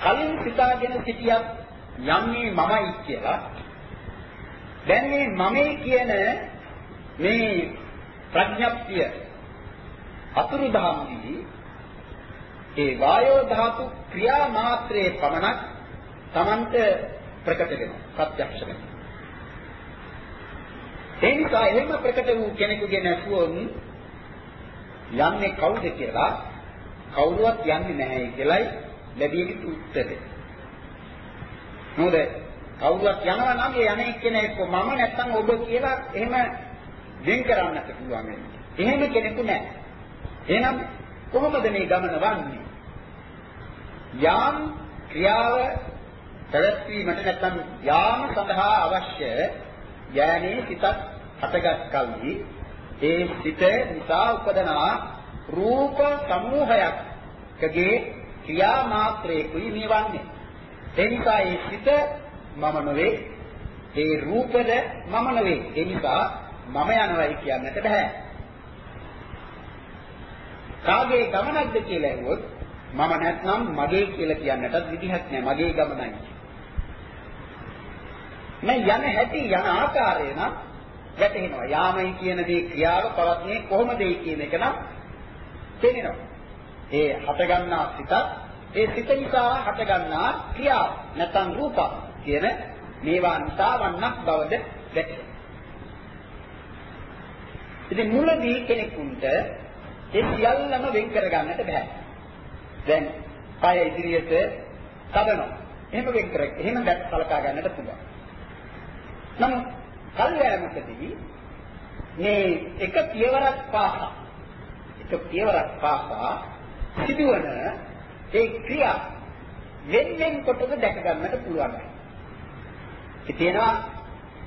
කලින් සිතාගෙන සිටියත් යන්නේ මමයි කියලා. දැන් මේ මමයි කියන මේ ප්‍රඥප්තිය අතුරු දහම්දී ඒ වායෝ ධාතු ක්‍රියා මාත්‍රයේ පමණක් Tamante ප්‍රකට වෙනවා ප්‍රත්‍යක්ෂ වෙනවා. ඒ නිසා එහෙම ප්‍රකට වූ කෙනෙකුගේ නැසුවොත් යන්නේ කවුද කියලා කවුරුවත් යන්නේ නැහැ කියලයි ලැබිය යුතු උත්තරේ. මොකද කවුරුවත් යනවා නම් ඒ යන්නේ කෙනෙක් මම නැත්තම් ඔබ කියලා එහෙම වෙන් කරන්නට පුළුවන් වෙන්නේ. එහෙම කෙනෙකු නැහැ. එහෙනම් කොහොමද මේ ගමන වන්නේ? යාම් ක්‍රියාව පැවැත්වීමට නැත්නම් යාම සඳහා අවශ්‍ය ඥානයේ සිතක් හටගත් කල්හි ඒ සිත නිසා උපදනා රූප සමූහයක්ගේ ක්‍රියා මාත්‍රයකුයි මේවන්නේ. ඒ නිසා ඒ සිත මම නොවේ. ඒ රූපද මම නොවේ. ඒ නිසා මම යනවායි කියන්නට බෑ. කාගේ ගමනක්ද කියලා ඇහුවොත් මම නැත්නම් මගේ කියලා කියන්නටත් විදිහක් නෑ. මගේ ගමනයි. මේ යන හැටි යන ආකාරය නම් වැටහෙනවා. යාමයි කියන දේ ක්‍රියාව පවත්නේ කොහොමද කියන එක නම් තේරෙනවා. ඒ හටගන්නා සිතත් ඒ සිත නිසා හටගන්නා ක්‍රියාව නැත්නම් රූප කියන මේවා නිසා වන්නක් බවද වැටහෙනවා. ඉතින් මුලදී කෙනෙකුට ඒ සියල්ලම වෙන් කරගන්නට බෑ. දැන් පය ඉදිරියට තබනවා. එහෙම වෙන් කර එහෙම දැක් සලකා ගන්නට පුළුවන්. නමුත් කල්යෑමකදී මේ එක පියවරක් පාසා එක පියවරක් පාසා සිදුවන ඒ ක්‍රියා වෙන්වෙන් කොටස දැක ගන්නට පුළුවන්. ඉතිනවා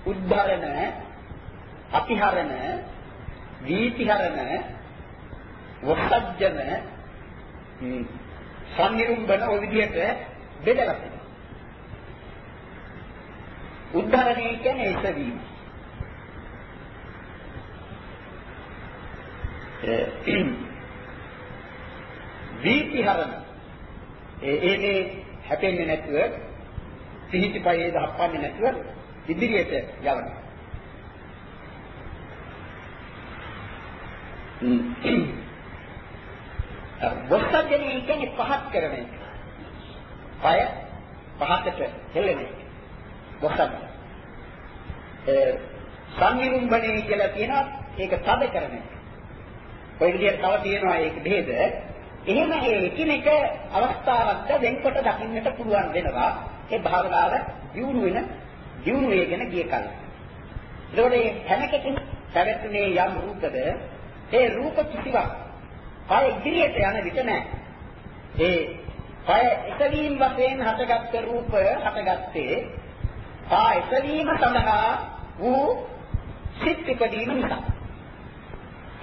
උද්ධරණ, අතිහරණ, වීතිහරණ, වස්සජ්ජන, සම්නිරුම්බන ඔය විදිහට බෙදලා තියෙනවා. උද්ධරණය කියන්නේ එසවීම. වීතිහරණ ඒ ඒ මේ හැපෙන්නේ නැතුව පිහිටි පයේ දහපන්නේ නැතුව ඉදිරියට යවනවා. වස්සජනේ කියන්නේ පහත් කරන එක. පය පහතට හෙල්ලෙන එක. වස්සජ. ඒ සංනිරුම්බණේ කියලා කියනවා ඒක තද කරන එක. ඔය විදිහට තව තියෙනවා ඒක බෙහෙද. එහෙම ඒ එකිනෙක අවස්ථාවක්ද වෙන්කොට දකින්නට පුළුවන් වෙනවා. ඒ භාවනාව දියුණු වෙන දියුණු වේගෙන ගිය කල. එතකොට මේ හැමකකින් පැවැත්මේ යම් රූපද ඒ රූප කිසිවක් පය ඉදිරියට යන විට නැහැ. ඒ පය එකවීම වශයෙන් හටගත්ත රූපය හටගත්තේ පා එකවීම සඳහා වූ සිත් ඉපදීම නිසා.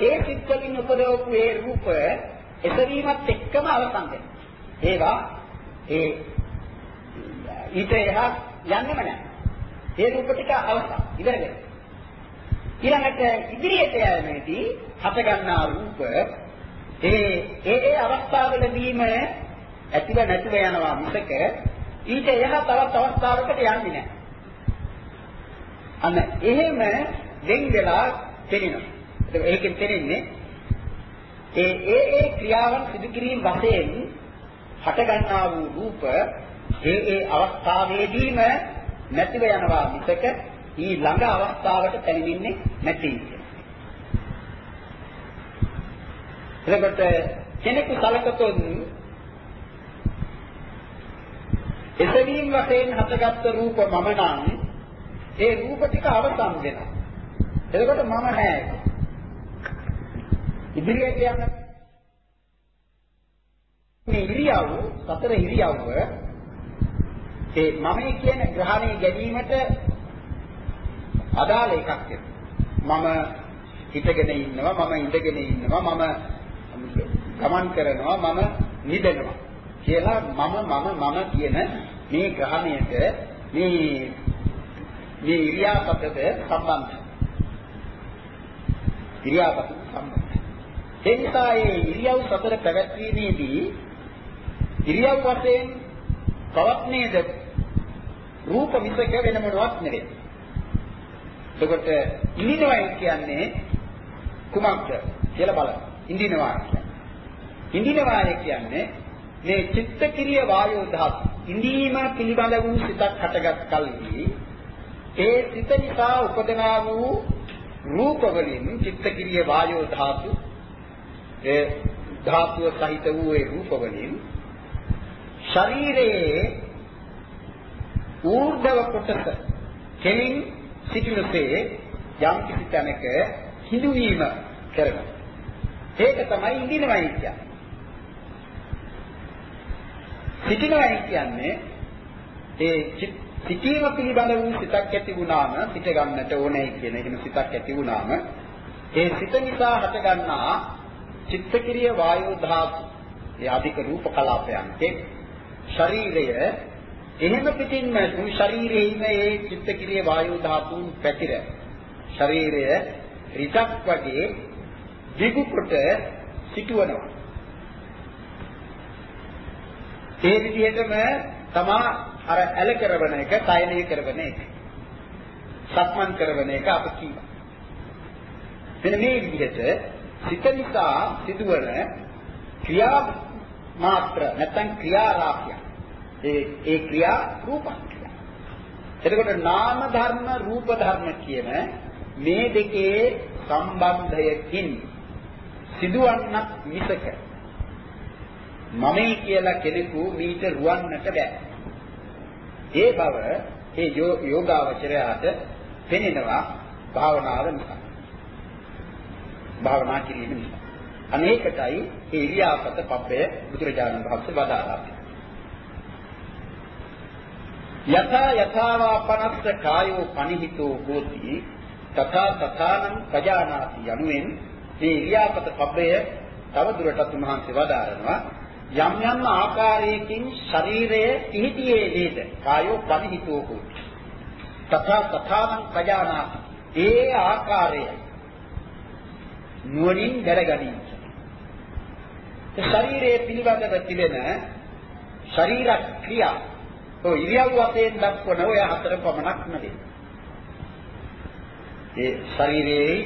ඒ සිත් වලින් උපදවපු ඒ රූප එසවීමත් එක්කම අවසන් වෙනවා. ඒවා ඒ ඊට එහා යන්නෙම නැහැ. ඒ රූප ටික අවසන් ඉවර වෙනවා. ඊළඟට ඉදිරියට යෑමේදී හට ගන්නා රූප ඒ ඒ ඒ අවස්ථාවලදීම ඇතිව නැතිව යනවා මිසක ඊට එහා තවත් අවස්ථාවකට යන්නේ නැහැ. අන්න එහෙම දෙන් වෙලා පෙනෙනවා. ඒකෙන් පෙනෙන්නේ ඒ ඒ ඒ ක්‍රියාවන් සිදු කිරීම වශයෙන් හට ගන්නා වූ රූප ඒ ඒ අවස්ථාවේදීම නැතිව යනවා මිසක ඊ ළඟ අවස්ථාවට පැමිණෙන්නේ නැති. එතකොට කෙනෙකු සලකතොත් එසවීම වශයෙන් හටගත්තු රූප මම නම් ඒ රූප ටික අවසන් වෙනවා. එතකොට මම නැහැ. ඉදිරියට යන මේ ඉරියව් සතර ඉරියව්ව ඒ මමයි කියන ග්‍රහණය ගැනීමට අදාළ එකක් මම හිටගෙන ඉන්නවා මම ඉඳගෙන ඉන්නවා මම ගමන් කරනවා මම නිදනවා කියලා මම මම මම කියන මේ ග්‍රහණයට මේ මේ ඉරියාපතද සම්බන්ධයි. ඉරියාපත සම්බන්ධයි. ඒ නිසා මේ ඉරියව් සතර පැවැත්වීමේදී ඉරියව් වශයෙන් පවත්නේද රූප මිසක වෙන මොනවත් නෙවෙයි. එතකොට ඉඳිනවා කියන්නේ කුමක්ද කියලා බලන්න. ඉඳිනවා කියන්නේ. ඉඳිනවා කියන්නේ මේ චිත්තක්‍රිය වායෝ ධාතු ඉඳීම පිළිබඳ වූ සිතක් හටගත් කල්හි ඒ සිත නිසා උපදනා වූ රූප වලින් චිත්තක්‍රිය වායෝ ධාතු ඒ ධාතුව සහිත වූ ඒ රූප වලින් ශරීරයේ ඌර්ධව කොටස කෙලින් සිටිනසේ යම් කිසි තැනක හිඳුවීම කරනවා. ඒක තමයි ඉඳිනවයි කියන්නේ. සිටිනවයි කියන්නේ ඒ සිටීම පිළිබඳ වූ සිතක් ඇති වුණාම සිට ගන්නට ඕනේ කියන එහෙම සිතක් ඇති වුණාම ඒ සිත නිසා හට ගන්නා චිත්තක්‍රිය වායෝ ධාතු ඒ අධික රූප කලාපයන්ගේ ශරීරය එහෙම පිටින්ම මුළු ශරීරයේම ඒ චිත්තක්‍රිය වායෝ ධාතුන් පැතිර ශරීරය රිටක් වගේ දිගු කොට සිටවනවා ඒ විදිහටම තමා අර ඇල කරවන එක, සයනය කරවන එක. සක්මන් කරවන එක අප කියනවා. මෙන්න මේ විදිහට සිත නිසා සිදුවන ක්‍රියා මාත්‍ර නැත්නම් ක්‍රියා රාශිය. ඒ ඒ ක්‍රියා රූපක්‍රියා. එතකොට නාම ධර්ම රූප ධර්ම කියන මේ දෙකේ සම්බන්ධයකින් සිදුවන්නක් මිසක මමයි කියලා කෙනෙකු මීට රුවන්නට බෑ. ඒ බව ඒ යෝගාවචරයාට පෙනෙනවා භාවනාව නිසා. භාවනා කිරීම නිසා. අනේකටයි ඒ ඉරියාපත පබ්බය බුදුරජාණන් වහන්සේ වදාළා. යථා යථාවා පනස්ස කායෝ පනිහිතෝ හෝති. තථා තථානං පජානාති යනුවෙන් මේ ඉරියාපත පබ්බය තව දුරටත් උන්වහන්සේ වදාරනවා. යම් යම් ආකාරයකින් ශරීරය පිහිටියේ වේද කායෝ පරිහිතෝ හොති. තථා තථාං පජානාති. ඒ ආකාරය නුවණින් දැනගනී ශරීරයේ පිළිබඳව තිබෙන ශරීර ක්‍රියා. ඔය ඉරියව් වශයෙන් දක්වන ඔය හතර පමණක් නෙවේ. ඒ ශරීරයේ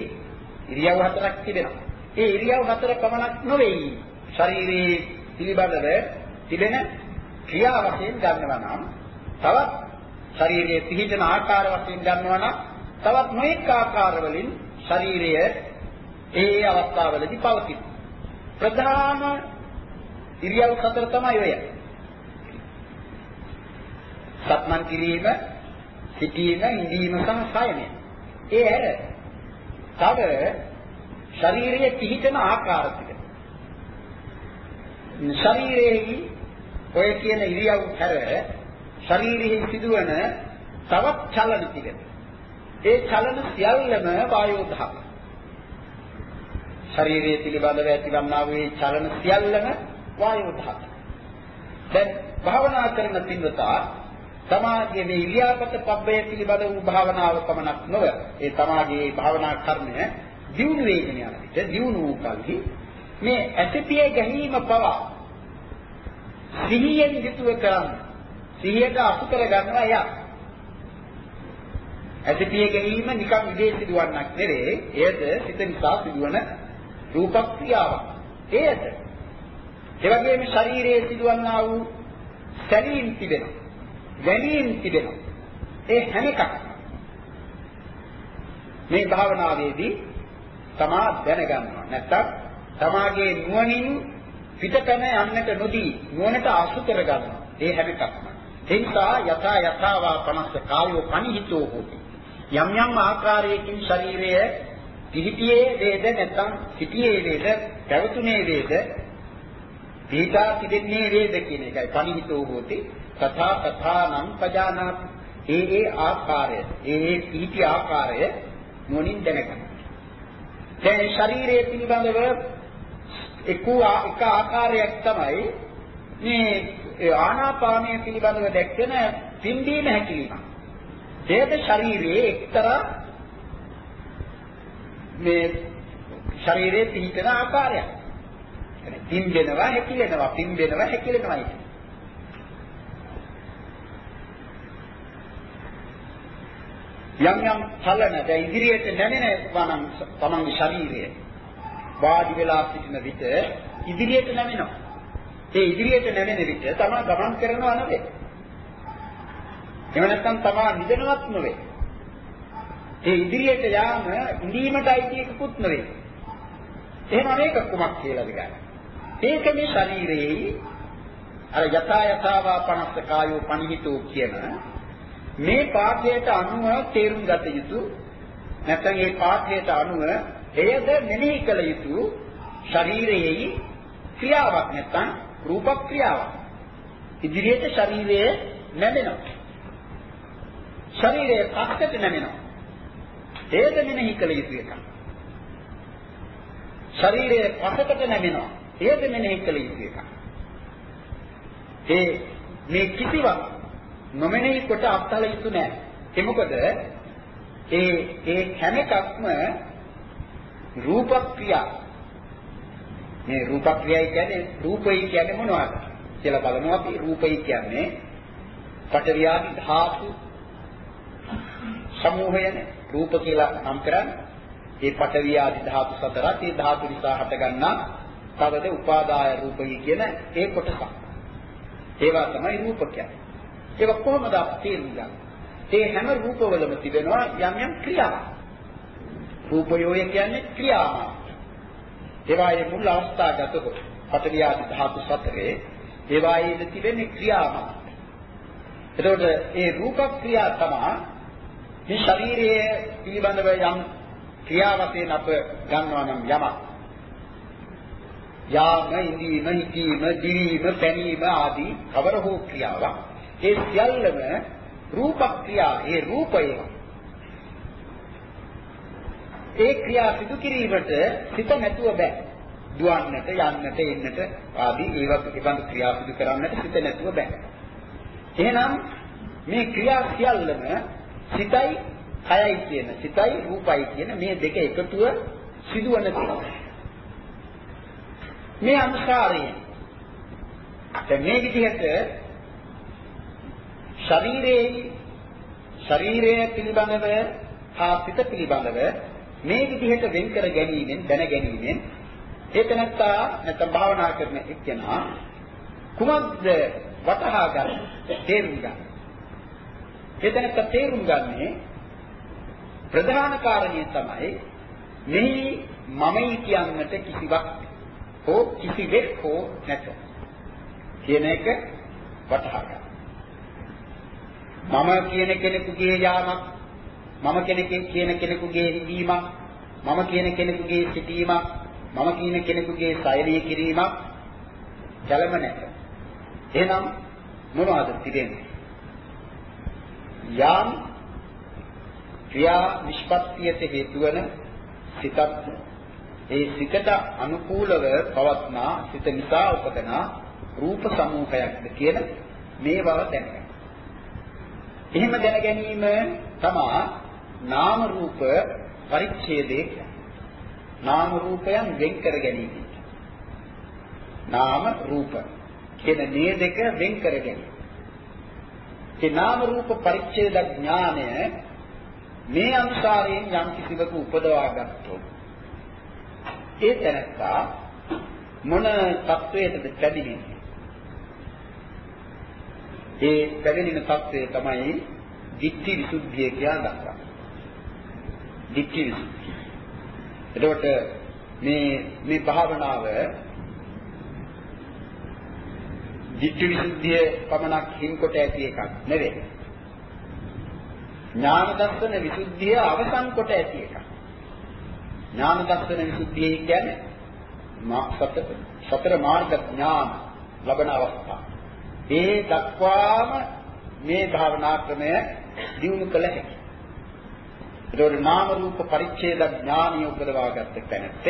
ඉරියව් හතරක් තිබෙනවා. ඒ ඉරියව් හතර පමණක් නෙවෙයි. ශරීරයේ පිළිබඳව තිබෙන ක්‍රියා වශයෙන් ගන්නවා නම් තවත් ශරීරයේ පිහිටන ආකාර වශයෙන් ගන්නවා නම් තවත් නොඑක ආකාර වලින් ශරීරය ඒ අවස්ථාවලදී පවතින ප්‍රධාන ඉරියව් හතර තමයි ඔය සක්මන් කිරීම සිටීම ඉඳීම සහ සයනය ඒ ඇර තව ශරීරයේ පිහිටන ආකාර ශරීරයේ ඔය කියන ඉරියව් හැර ශරීරයේ සිදුවන තවත් චලන ටික. ඒ චලන සියල්ලම වායෝ ධාතු. ශරීරයේ පිළිබඳව ඇතිවන්නා වූ මේ චලන සියල්ලම වායෝ ධාතු. දැන් භාවනා කරන පින්වතා තමාගේ මේ ඉරියාපත පබ්බය පිළිබඳ වූ භාවනාව පමණක් නොව ඒ තමාගේ භාවනා කර්මය දියුණු වේගෙන යන විට දියුණු වූ කලෙහි මේ ඇතිපිය ගැනීම පවා සිහියෙන් යුතුව කරන්න සිහියට අසු කර ගන්නවා යා ඇතිපිය ගැනීම නිකන් විදේ සිදුවන්නක් නෙවේ එයද සිත නිසා සිදුවන රූප ක්‍රියාවක් එයද ඒ වගේම ශරීරයේ සිදුවන්නා වූ සැලීම් තිබෙනවා ගැනීම් තිබෙනවා. ඒ හැම එකක් මේ භාවනාවේදී තමා දැනගන්නවා. නැත්තම් තමාගේ නුවණින් පිටපැන යන්නට නොදී නුවණට අසු කරගන්නවා. ඒ හැම එකක්ම. ඒ නිසා යථා යථාවා පනස්ස කායෝ පනිහිතෝ හොති. යම් යම් ආකාරයකින් ශරීරය පිහිටියේ වේද නැත්නම් සිටියේ වේද පැවතුනේ වේද දීතා තිබෙන්නේ වේද කියන එකයි පනිහිතෝ හොති තථා තථානම් පජානාති. ඒ ඒ ආකාරය, ඒ ඒ පීති ආකාරය මොනින් දැනගන්න. දැන් ශරීරයේ පිළිබඳව එක එක ආකාරයක් තමයි මේ ආනාපානය පිළිබඳව දැක්වෙන පිම්බීම හැකිලිම. ඒද ශරීරයේ එක්තරා මේ ශරීරයේ පිහිටන ආකාරයක්. පිම්බෙනවා හැකිලෙනවා පිම්බෙනවා හැකිලෙනවා යම් යම් චලන දැන් ඉදිරියට නැමෙනවා නම් තමන්ගේ ශරීරය වාඩි වෙලා සිටින විට ඉදිරියට නැමෙනවා. ඒ ඉදිරියට නැමෙන විට තමන් ගමන් කරනවා නෙවෙයි. එහෙම නැත්නම් තමා නිදනවත් නෙවෙයි. ඒ ඉදිරියට යාම ඉඳීමට අයිති එකකුත් නෙවෙයි. එහෙනම් මේක කුමක් කියලාද ගන්න. ඒක මේ ශරීරයේ අර යථා යථාවා පනස්ස කායෝ පනිහිතෝ කියන මේ පාඨයට අනුව තේරුම් ගත යුතු නැත්නම් මේ පාඨයට අනුව එයද මෙනෙහි කළ යුතු ශරීරයේ ක්‍රියාවක් නැත්නම් රූප ක්‍රියාවක්. ඉදිරියට ශරීරයේ නැමෙනවා. ශරීරයේ පස්සට නැමෙනවා. එයද මෙනෙහි කළ යුතු එකක්. ශරීරයේ පසකට නැමෙනවා. එයද මෙනෙහි කළ යුතු එකක්. ඒ මේ කිසිවක් නොමෙනෙහි කොට අත්හල යුතු නෑ. ඒ මොකද ඒ ඒ හැම එකක්ම රූප ක්‍රියා. මේ රූප ක්‍රියයි කියන්නේ රූපයි කියන්නේ මොනවද කියලා බලමු අපි රූපයි කියන්නේ පටවියාදි ධාතු සමූහයනේ රූප කියලා නම් කරන්නේ. ඒ පටවියාදි ධාතු සතරත් ඒ ධාතු නිසා හටගන්නා තවද උපාදාය රූපයි කියන ඒ කොටස. ඒවා තමයි රූප කියන්නේ. ඒක කොහොමද අපි තේරුම් ගන්නේ? ඒ හැම රූපවලම තිබෙනවා යම් යම් ක්‍රියා. රූපයෝය කියන්නේ ක්‍රියාව. ඒවායේ මුල් අවස්ථාගතව පටවියාදි ධාතු සතරේ ඒවායේ තිබෙන්නේ ක්‍රියාව. එතකොට ඒ රූප ක්‍රියා තමයි මේ ශරීරයේ පිළිබඳව යම් ක්‍රියාවතෙන් අප ගන්නවා නම් යමක්. යාම ඉදීම හිතීම දිවීම පැනීම ආදී කවර හෝ ක්‍රියාවක්. ඒ සියල්ලම රූප ක්‍රියා ඒ රූපය. ඒ ක්‍රියා සිදු කිරීමට සිත නැතුව බෑ. දුවන්නට යන්නට එන්නට ආදී ඒවත් ඒබඳු ක්‍රියා සිදු කරන්නට සිත නැතුව බෑ. එහෙනම් මේ ක්‍රියා සියල්ලම සිතයි කයයි කියන සිතයි රූපයි කියන මේ දෙක එකතුව සිදුවන දේවල් මේ අනුසාරයෙන් දැන් මේ විදිහට ශරීරයේ ශරීරය පිළිබඳව හා සිත පිළිබඳව මේ විදිහට වෙන් කර ගැනීමෙන් දැන ගැනීමෙන් ඒ තනත්තා නැත්නම් භාවනා කරන එක්කෙනා කුමක්ද වටහා ගන්න තේරුම් ගන්න. ඒ තනත්තා තේරුම් ගන්නේ ප්‍රධාන කාරණේ තමයි මෙහි මමයි කියන්නට කිසිවක් හෝ කිසිවෙක් හෝ නැත කියන එක වටහා ගන්න. මම කියන කෙනෙකුගේ යාමක් මම කෙනෙක් කියන කෙනෙකුගේ හිඳීමක් මම කියන කෙනෙකුගේ සිටීමක් මම කියන කෙනෙකුගේ සෛලී කිරීමක් ජලම නැත එහෙනම් මොනවද තිබෙන්නේ යම් ක්‍රියා නිෂ්පත්තියට හේතු වන සිතත් ඒ සිතට අනුකූලව පවත්නා සිත නිසා උපදන රූප සමූහයක්ද කියන මේ බව දැනගන්න. එහෙම දැන ගැනීම තමයි නාම රූප පරිච්ඡේදයේ කියන්නේ. නාම රූපයන් වෙන් කර ගැනීම. නාම රූප කියන මේ දෙක වෙන් කර ගැනීම. ඒ නාම රූප පරිච්ඡේද ඥානය මේ අනුසාරයෙන් යම් කිසිවක උපදවා ගත්තොත් ඒ තැනත්තා මොන තත්වයකද පැමිණෙන්නේ? ඒ පැමිණෙන තත්වය තමයි ditthi visuddhiය කියලා දක්වන්නේ. ditthi visuddhiය එතකොට මේ මේ භාවනාව ditthi visuddhiය පමණක් හින්කොට ඇති එකක් නෙවෙයි ඥාන දර්ශන විසුද්ධිය අවසන් කොට ඇති එකක්. ඥාන දර්ශන විසුද්ධිය කියන්නේ සතර මාර්ග ඥාන ලබන අවස්ථාව. ඒ දක්වාම මේ භාවනා ක්‍රමය දිනු කළ හැකියි. ඒතකොට නාම රූප පරිච්ඡේද ඥානිය උපදවාගත්ත කෙනෙක්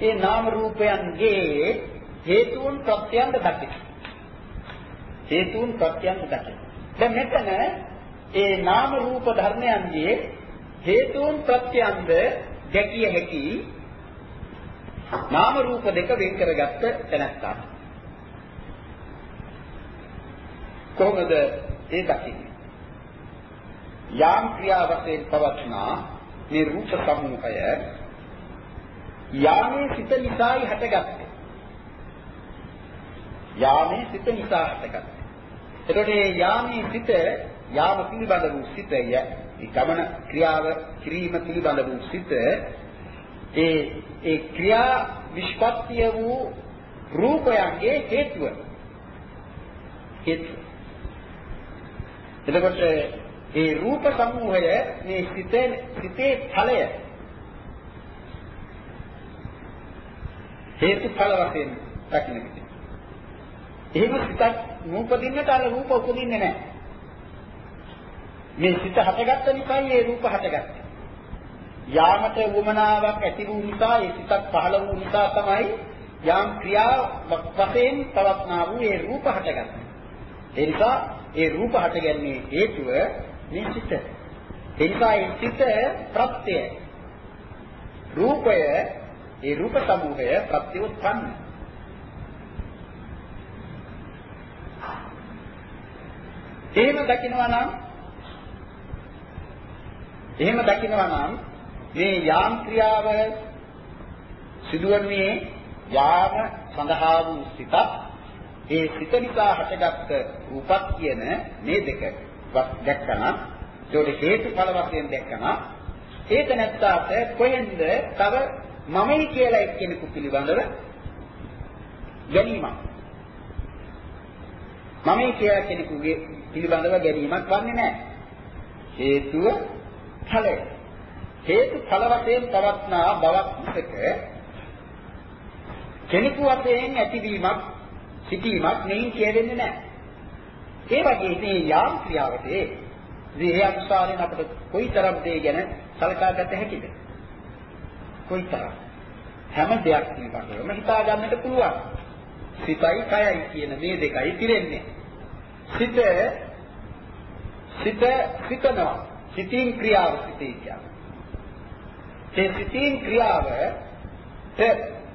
ඒ නාම රූපයන්ගේ හේතුන් ප්‍රත්‍යයන් දකින. හේතුන් ප්‍රත්‍යයන් දකින. දැන් මෙතන ඒ නාම රූප ධර්මයන්ගේ හේතුන් ප්‍රත්‍යන්ද දැකිය හැකි නාම රූප දෙක වෙන් කරගත්ත තැනැත්තා. කොහොමද ඒ දකින්නේ? යාම් ක්‍රියාවතෙන් පවත්නා මේ රූප සමූහය යාමේ සිත නිසායි හටගත්තේ. යාමේ සිත නිසා හටගත්තේ. එතකොට මේ යාමේ සිත යාම පිළිබඳ වූ සිතය ඒ ගමන ක්‍රියාව කිරීම පිළිබඳ වූ සිත ඒ ඒ ක්‍රියා නිෂ්පත්තිය වූ රූපයන්ගේ හේතුව. හේතුව. එතකොට ඒ රූප සමූහය මේ සිතේ සිතේ ඵලය. හේතු ඵල වශයෙන් දක්නට. එහෙම සිතක් නූපදින්නට අර රූප උපදින්නේ නැහැ. මේ සිත හටගත්ත නිසායි ඒ රූප හටගත්තේ. යාමට වමනාවක් ඇති වූ නිසා ඒ සිතක් පහළ වූ නිසා තමයි යම් ක්‍රියාවක් වශයෙන් පවත්නා වූ ඒ රූප හටගත්තේ. ඒ නිසා ඒ රූප හටගන්නේ හේතුව මේ සිත. ඒ නිසා ඒ සිත ප්‍රත්‍යය. රූපය ඒ රූප සමූහය ප්‍රත්‍යඋත්පන්න. එහෙම දකිනවා නම් එහෙම දකිනවා නම් මේ යාම් ක්‍රියාව සිදුවන්නේ යාම සඳහා වූ සිතක්. ඒ සිත නිසා හටගත් රූපක් කියන මේ දෙක දැක්කම ඒකට හේතුඵල වශයෙන් දැක්කම ඒක නැත්තාට කොහෙන්ද තව මමයි කියලා එක්කෙනෙකු පිළිබඳව ගැනීමක්. මමයි කියලා කෙනෙකුගේ පිළිබඳව ගැනීමක් වන්නේ නැහැ හේතුව ඵලය. හේතු ඵල වශයෙන් පවත්නා බවක් මිසක කෙනෙකු වශයෙන් ඇතිවීමක් සිටීමක් නෙයින් කියවෙන්නේ නැහැ. ඒ වගේ මේ යාම් ක්‍රියාවතේ මේ අනුසාරයෙන් අපිට කොයිතරම් දේ ගැන සලකා ගත හැකිද? කොයිතරම් හැම දෙයක් පිළිබඳවම හිතා ගන්නට පුළුවන්. සිතයි කයයි කියන මේ දෙකයි පිරෙන්නේ. සිත සිත සිතනවා සිතින් ක්‍රියාව සිටී කියන්නේ. ඒ සිතින් ක්‍රියාවට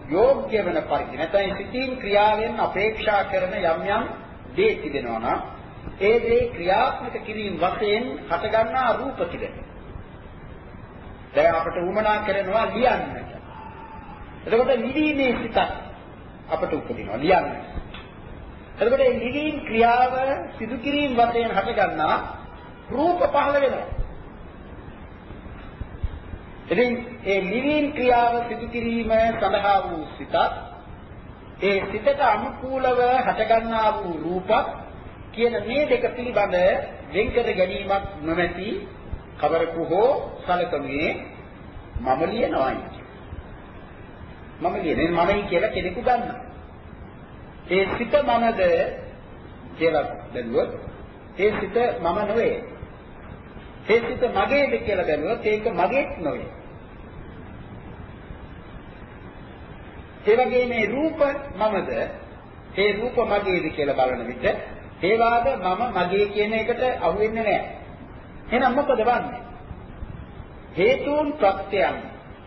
යෝග්‍ය වෙන පරිදි නැත්නම් සිතින් ක්‍රියාවෙන් අපේක්ෂා කරන යම් යම් දේ තිබෙනවා නම් ඒ දේ ක්‍රියාත්මක කිරීම වශයෙන් හටගන්නා රූප තිබෙනවා. දැන් අපට උමනා කරනවා ලියන්නට. එතකොට නිදීමේ සිතක් අපට උපදිනවා ලියන්න. එතකොට මේ නිදීම් ක්‍රියාව සිදු කිරීම වශයෙන් හටගන්නා රූප පහළ වෙනවා. ඉතින් ඒ නිවීන් ක්‍රියාව සිදු කිරීම සඳහා වූ සිතත් ඒ සිතට අනුකූලව හටගන්නා වූ රූපත් කියන මේ දෙක පිළිබඳ වෙන්කර ගැනීමක් නොමැති කවරකු හෝ සලකන්නේ මම ලියනවායි. මම ලියන්නේ මමයි කියලා කෙනෙකු ගන්නවා. ඒ සිත මමද කියලා බැලුවොත් ඒ සිත මම නෙවෙයි. ඒ සිත මගේද කියලා බැලුවොත් ඒක මගේත් නොවේ. ඒ වගේ මේ රූප මමද ඒ රූප මගේද කියලා බලන විට ඒ වාද මම මගේ කියන එකට අහු වෙන්නේ නැහැ. එහෙනම් මොකද වන්නේ? හේතුන් ප්‍රත්‍යයන්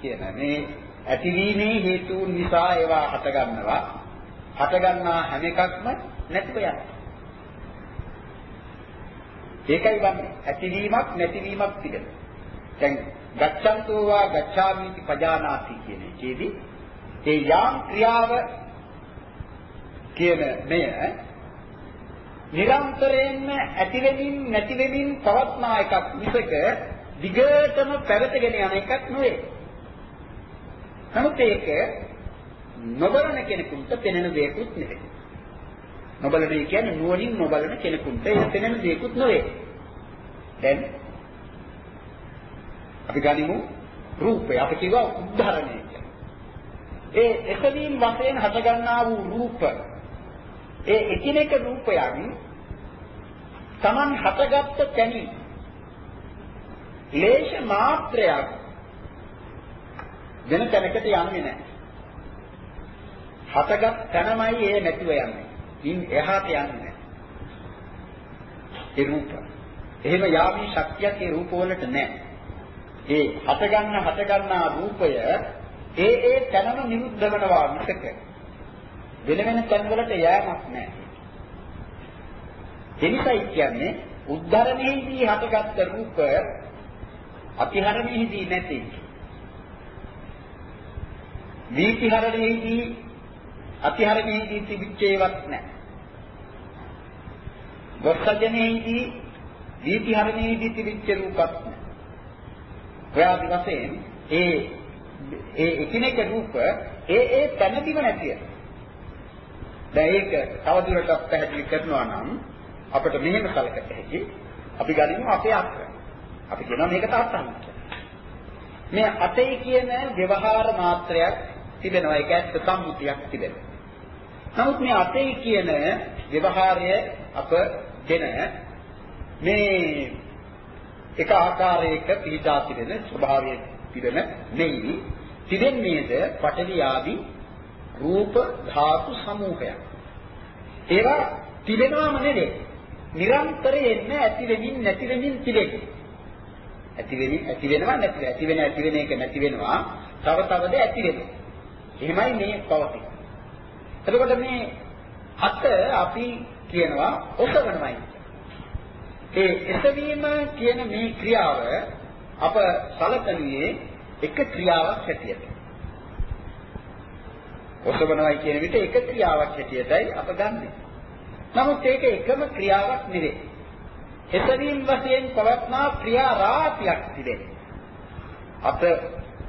කියන මේ ඇතිවීමේ හේතුන් නිසා ඒවා හටගන්නවා. හටගන්නා හැම එකක්ම නැතිව යනවා. ඒකයි වන්නේ ඇතිවීමක් නැතිවීමක් තිබෙනවා. දැන් ගච්ඡන්තෝ වා ගච්ඡාමිති පජානාති කියන එකේදී ඒ යාම් ක්‍රියාව කියන මෙය නිරන්තරයෙන්ම ඇති වෙමින් නැති වෙමින් පවත්නා එකක් මිසක දිගටම පැවතගෙන යන එකක් නෙවෙයි. නමුත් ඒක නොබලන කෙනෙකුට පෙනෙන දෙයක්ුත් නෙවෙයි. නොබලන කියන්නේ නුවණින් නොබලන කෙනෙකුට ඒ පෙනෙන දෙයක්ුත් නෙවෙයි. දැන් අපි ගනිමු රූපය. අපි කියවා උදාහරණය ඒ එකවීම වශයෙන් හටගන්නා වූ රූප ඒ එකිනෙක රූපයන් Taman හටගත්ත තැනින් ලේෂ මාත්‍රයක් වෙන තැනකට යන්නේ නැහැ. හටගත් තැනමයි ඒ නැතිව යන්නේ. ඉන් එහාට යන්නේ නැහැ. ඒ රූප. එහෙම යාමී ශක්තියක් ඒ රූප වලට නැහැ. ඒ හටගන්න හටගන්නා රූපය ඒ ඒ තැනම නිරුද්ධ වෙනවා මිසක වෙන වෙන තැන් වලට යෑමක් නැහැ. එනිසායි කියන්නේ උද්ධරණයේදී හටගත්ත රූප අතිහරණයේදී නැති. වීතිහරණයේදී අතිහරණයේදී තිබිච්ච ඒවත් නැහැ. වස්සජනයේදී වීතිහරණයේදී තිබිච්ච රූපත් නැහැ. ප්‍රයාදි වශයෙන් ඒ ඒ එකිනෙක රූප ඒ ඒ තැනදීම නැතිය. දැන් ඒක තවදුරටත් පැහැදිලි කරනවා නම් අපිට මෙහෙම කලකට හැකි අපි ගනිමු අපේ අත්ත. අපි කියනවා මේක තාත්තන් මේ අතේ කියන ව්‍යවහාර මාත්‍රයක් තිබෙනවා ඒක ඇත්ත සම්මුතියක් තිබෙනවා. නමුත් මේ අතේ කියන ව්‍යවහාරය අප දෙන මේ එක ආකාරයක පිළිදා තිබෙන ස්වභාවය තිබෙන නෙයි තිබෙන්නේද පඨවි ආදී රූප ධාතු සමූහයක්. ඒවා තිබෙනවම නෙවේ. නිරන්තරයෙන්ම ඇති වෙමින් නැති වෙමින් තිබෙන්නේ. ඇති වෙමින් ඇති වෙනවා නැති වෙනවා. ඇති වෙන ඇති වෙන එක නැති වෙනවා. තව තවද ඇති වෙනවා. එහෙමයි මේ පවතින. එතකොට මේ අත අපි කියනවා ඔසවනමයි. ඒ එසවීම කියන මේ ක්‍රියාව අප සලකන්නේ එක ක්‍රියාවක් හැටියට. ඔසවනවයි කියන විට එක ක්‍රියාවක් හැටියටයි අප ගන්නෙ. නමුත් ඒක එකම ක්‍රියාවක් නෙවෙයි. එසවීම වශයෙන් පවත්නා ක්‍රියා රාශියක් තිබෙනවා. අප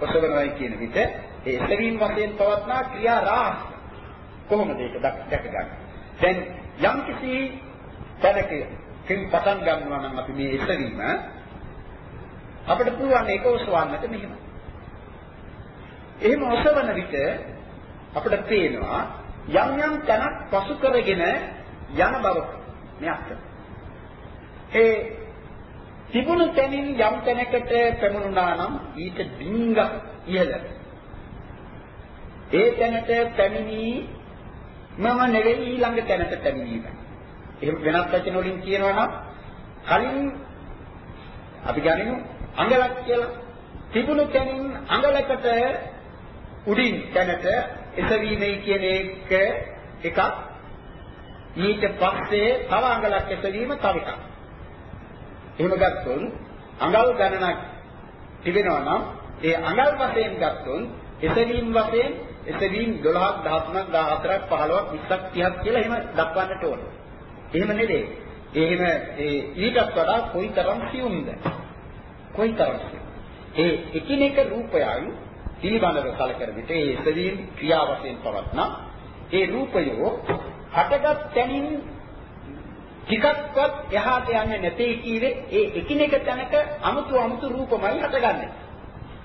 ඔසවනවයි කියන විට ඒ එසවීම වශයෙන් පවත්නා ක්‍රියා රාශිය කොහොමද ඒක දැක ගන්න? දැන් යම් කිසි තැනක කින් පටන් ගන්නවා නම් අපි මේ එසවීම අපිට පුළුවන් ඒක ඔසවන්නට මෙහෙම. එහෙම ඔසවන විට අපිට පේනවා යම් යම් තැනක් පසු කරගෙන යන බව මෙයක්. ඒ තිබුණු තැනින් යම් තැනකට පැමුණා නම් ඊට ඩිංග ඉහළ. ඒ තැනට පැමිණී මම නෙවෙයි ඊළඟ තැනට පැමිණීම. එහෙම වෙනත් වචන වලින් කියනවා නම් කලින් අපි ගනිමු අඟලක් කියලා. තිබුණු තැනින් අඟලකට උඩින් තැනට එසවීමයි කියන එක එකක් ඊට පස්සේ තව අඟලක් එසවීම තව එකක්. එහෙම ගත්තොත් අඟල් ගණනක් තිබෙනවා නම් ඒ අඟල් වශයෙන් ගත්තොත් එසවීම වශයෙන් එසවීම 12ක් 13ක් 14ක් 15ක් 20ක් 30ක් කියලා එහෙම දක්වන්නට ඕන. එහෙම නෙවෙයි. එහෙම ඒ ඊටත් වඩා කොයිතරම් සියුම්ද? කොයිතරම් ඒ එකිනෙක රූපයන් පිළිබඳව කලකර විට ඒ එසවීම ක්‍රියා වශයෙන් පවත්නා ඒ රූපය හටගත් තැනින් ටිකක්වත් එහාට යන්නේ නැtei කීවේ ඒ එකිනෙක තැනක අමුතු අමුතු රූපමයි හටගන්නේ.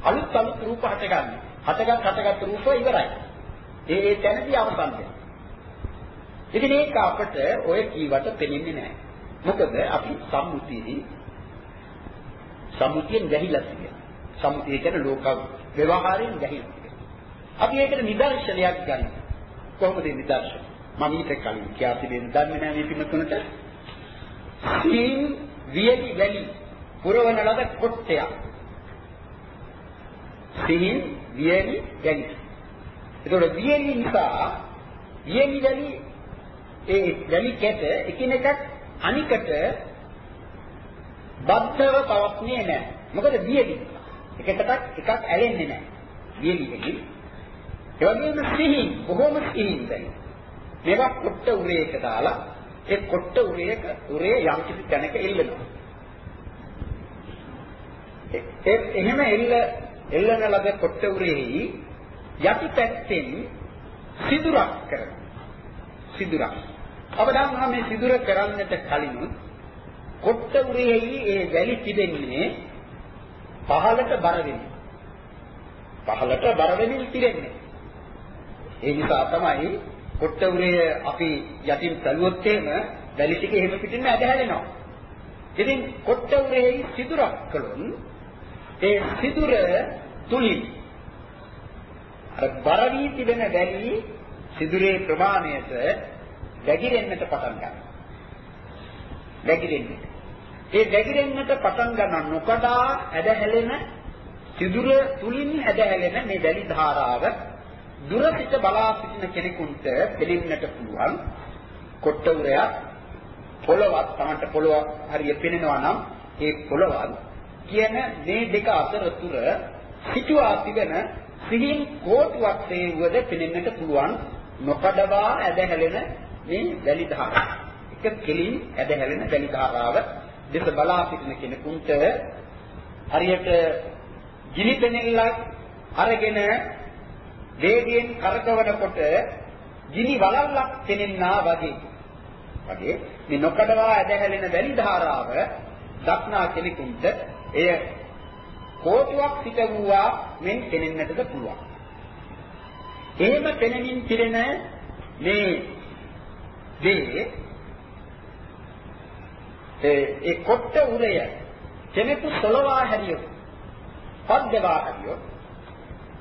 අලුත් අලුත් රූප හටගන්නේ. හටගත් හටගත් රූප ඉවරයි. ඒ ඒ තැනදී අවසන් වෙනවා. ඉතින් ඒක අපට ඔය කීවට පෙනෙන්නේ නැහැ. මොකද අපි සම්මුතියදී සම්මුතියෙන් වැහිලා තියෙනවා. සම්මුතිය කියන්නේ ලෝක ව්‍යවහාරයෙන් වැහිලා තියෙනවා. අපි ඒකට නිදර්ශනයක් ගන්න. කොහොමද නිදර්ශන? මම ඊට කලින් කියා තිබෙන දන්නේ නැහැ මේ පිටුතුනට. සීන් වියලි වැලි පුරවන ලද කොට්ටයක්. සීන් වියලි වැලි. ඒතකොට වියලි නිසා වියලි වැලි ඒ වැලි කැට එකිනෙකට අනිකට බද්ධව පවත්නේ නැහැ. මොකද වියලි. එකටත් එකක් ඇලෙන්නේ නැහැ. වියලි වෙලි. ඒ වගේම සිහින් බොහොම සිහින් දැයි. මේවා කොට උරේක දාලා ඒ කොට උරේක උරේ යම් කිසි තැනක එල්ලනවා. ඒ එහෙම එල්ල එල්ලන ලද කොට උරේහි යටි පැත්තෙන් සිදුරක් කරනවා. සිදුරක්. අවදානම් මේ සිදුර කරන්නට කලින් කොට්ට උරෙහි ඒ වැලි තිබෙන්නේ පහළට බර වෙන්නේ. පහළට බර වෙමින් තිරෙන්නේ. ඒ නිසා තමයි කොට්ට උරය අපි යටින් තලුවොත් එහෙම වැලි ටික එහෙම පිටින්ම ඇදහැලෙනවා. ඉතින් කොට්ට උරෙහි සිදුරක් කළොත් ඒ සිදුර තුලින් අර බර වී තිබෙන වැලි සිදුරේ ප්‍රමාණයට වැగిරෙන්නට පටන් ගන්නවා. වැగిරෙන්නේ. ඒ වැగిරෙන්නට පටන් ගන්න නොකඩා ඇදහැලෙන සිදුර තුලින් ඇදහැලෙන මේ වැලි ධාරාව දුර පිට බලා සිටින කෙනෙකුට දෙලින්නට පුළුවන් කොට්ටුරයක් පොළවක් තමන්ට පොළවක් හරිය පෙනෙනවා නම් ඒ පොළවක් කියන මේ දෙක අතරතුර සිටුවා තිබෙන සිහින් කෝටුවක් තේවුවද පෙනෙන්නට පුළුවන් නොකඩවා ඇදහැලෙන මේ වැලි ධාරාව. එක කෙලින් ඇදහැලෙන වැලි ධාරාව දෙස බලා සිටින කෙනෙකුට හරියට ගිනි පෙනෙල්ලක් අරගෙන වේගයෙන් කරකවනකොට ගිනි වලල්ලක් පෙනෙන්නා වගේ. වගේ මේ නොකඩවා ඇදහැලෙන වැලි ධාරාව දක්නා කෙනෙකුට එය කෝටුවක් සිට වූවා මෙන් පෙනෙන්නටද පුළුවන්. එහෙම පෙනෙමින් පිරෙන මේ දේ ඒ කොට්ට උරය කෙනෙකු සලවා හැරියොත් පද්දවා හැරියොත්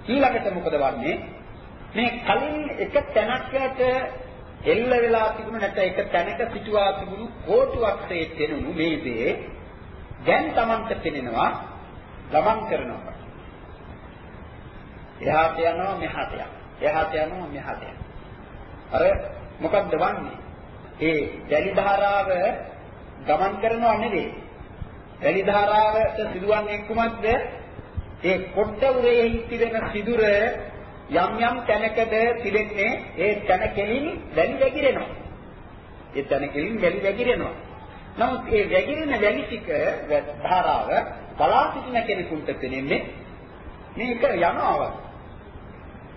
ඊළඟට මොකද වන්නේ මේ කලින් එක තැනකට එල්ල වෙලා තිබුණ නැත්නම් එක තැනක සිටුවා තිබුණු කෝටුවක් තේෙනුණු මේ දේ දැන් Tamanට පෙනෙනවා ගමන් කරනවා එහාට යනවා මෙහාට යනවා එහාට යනවා මෙහාට යනවා අර මොකක්ද වන්නේ ඒ දැලි ධාරාව ගමන් කරනව නෙවෙයි. වැලි ධාරාවට සිදුවන්නේ කුමක්ද? ඒ කොට්ට උරෙහි තිබෙන සිදුර යම් යම් තැනකද තිබෙන්නේ ඒ තැන කෙලින් වැලි වැగిරෙනවා. ඒ තැන කෙලින් වැලි වැగిරෙනවා. නමුත් ඒ වැగిරෙන වැලි ටික ධාරාව බලා සිටින කෙනෙකුට පෙනෙන්නේ මේක යනවා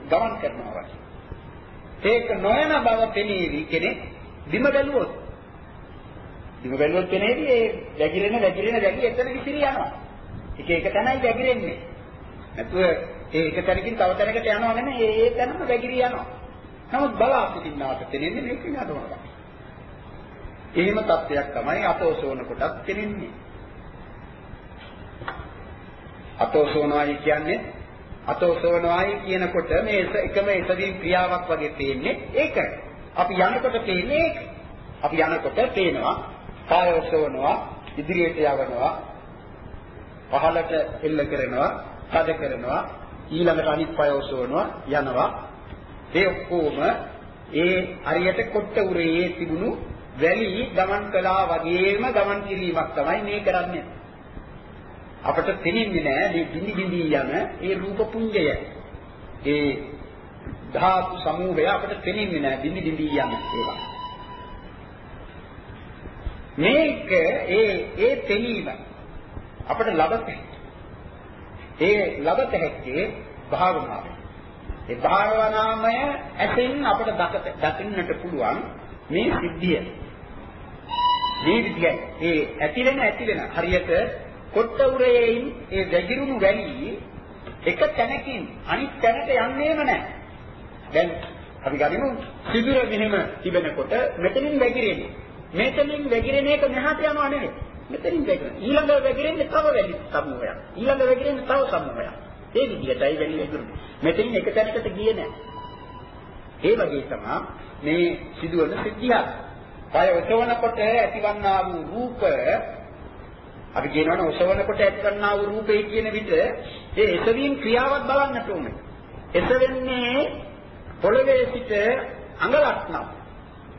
ගමන් කරනවා ඒක නොයන බව පෙනීවි කෙනෙක් බිම බැලුවොත්. බිම බැලුවොත් පෙනේවි ඒ වැగిරෙන වැగిරෙන වැලි එතන විසිරී යනවා. එක එක තැනයි වැగిරෙන්නේ නැතුව ඒ එක තැනකින් තව තැනකට යනවා නෙමෙයි ඒ ඒ තැනම වැగిරී යනවා. නමුත් බලා සිටින්නාට පෙනෙන්නේ මේක නඩවනවා. එහෙම තත්ත්වයක් තමයි අතෝසෝන කොටත් තේරෙන්නේ. අතෝසෝනයි කියන්නේ අතෝසෝනයි කියනකොට මේ එකම එකදී ක්‍රියාවක් වගේ පේන්නේ ඒකයි. අපි යනකොට පේන්නේ ඒක. අපි යනකොට පේනවා කාය ඔසවනවා, ඉදිරියට යවනවා, පහළට එල්ල කරනවා, තද කරනවා, ඊළඟට අනිත් පාය ඔසවනවා, යනවා. ඒ ඔක්කොම ඒ හරියට කොට්ට උරේ තිබුණු වැලි ගමන් කළා වගේම ගමන් කිරීමක් තමයි මේ කරන්නේ. අපට තේින්නේ නෑ මේ බිනි බිනි යන ඒ රූප පුඤ්ජය. ඒ ධාතු සමූහය අපට තේින්නේ නෑ බිනි බිනි යන ඒවා. මේක ඒ ඒ තෙලීම අපිට ලබත ඒ ලබත හැක්කේ භාවනාවෙන්. ඒ භාවනාමය ඇතින් අපිට දකින්නට පුළුවන් මේ සිද්ධිය. ජීවිතයයි. ඒ ඇති වෙන ඇති වෙන හරියට කොට්ටුරේයින් ඒ වැගිරුණු වැලි එක තැනකින් අනිත් තැනට යන්නේම නැහැ. දැන් අපි ගනිමු. සිදුර මෙහෙම තිබෙනකොට මෙතනින් වැගිරෙන්නේ මෙතනින් වැගිරෙන එක මෙහාට යනවා නෙවෙයි මෙතනින් වැගිරෙන ඊළඟ වැගිරෙන්නේ තව වැලි සමූහයක්. ඊළඟ වැගිරෙන්නේ තව සමූහයක්. ඒ විදිහටයි වැලි වැගිරුනේ මෙතනින් එක තැනකට ගියේ නැහැ. ඒ වගේ තමයි මේ සිදුවන සිද්ධියක්. පය ඔසවනකොට ඇතිවන්නා වූ රූප අපි කියනවනේ ඔසවනකොට ඇතිවන්නා වූ රූපේ කියන විට ඒ එසවීම ක්‍රියාවක් බලන්නට ඕනේ. එසවෙන්නේ පොළවේ සිට අඟලක් නම්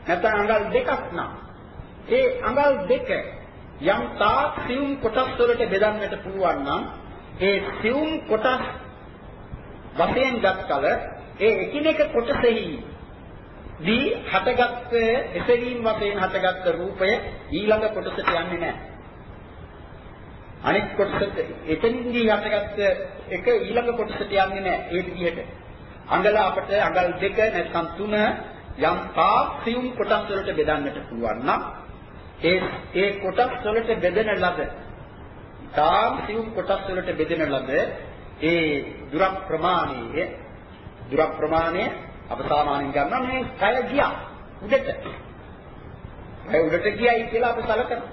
නැත්නම් අඟල් දෙකක් නම් ඒ අඟල් දෙක යම් තාක් සියුම් කොටස් වලට බෙදන්නට පුළුවන් නම් ඒ සියුම් කොටස් වශයෙන් ගත්කල ඒ එකිනෙක කොටසෙහි දී හටගත් එසවීම වශයෙන් හටගත් රූපය ඊළඟ කොටසට යන්නේ නැහැ. අනෙක් කොටසට එතනින්දී හටගත් එක ඊළඟ කොටසට යන්නේ නැහැ. ඒ විදිහට. අඟල අපට අඟල් දෙක නැත්නම් තුන යම් තාක් සියුම් කොටස් වලට බෙදන්නට පුළුවන් නම් ඒ ඒ කොටස් වලට බෙදෙන ලද තාම් සියුම් කොටස් වලට බෙදෙන ලද ඒ දුර ප්‍රමාණයේ දුර ප්‍රමාණය අප සාමාන්‍යයෙන් ගන්නවා මේ කය ගියා උඩට. කය උඩට ගියයි කියලා අපි සැලකනවා.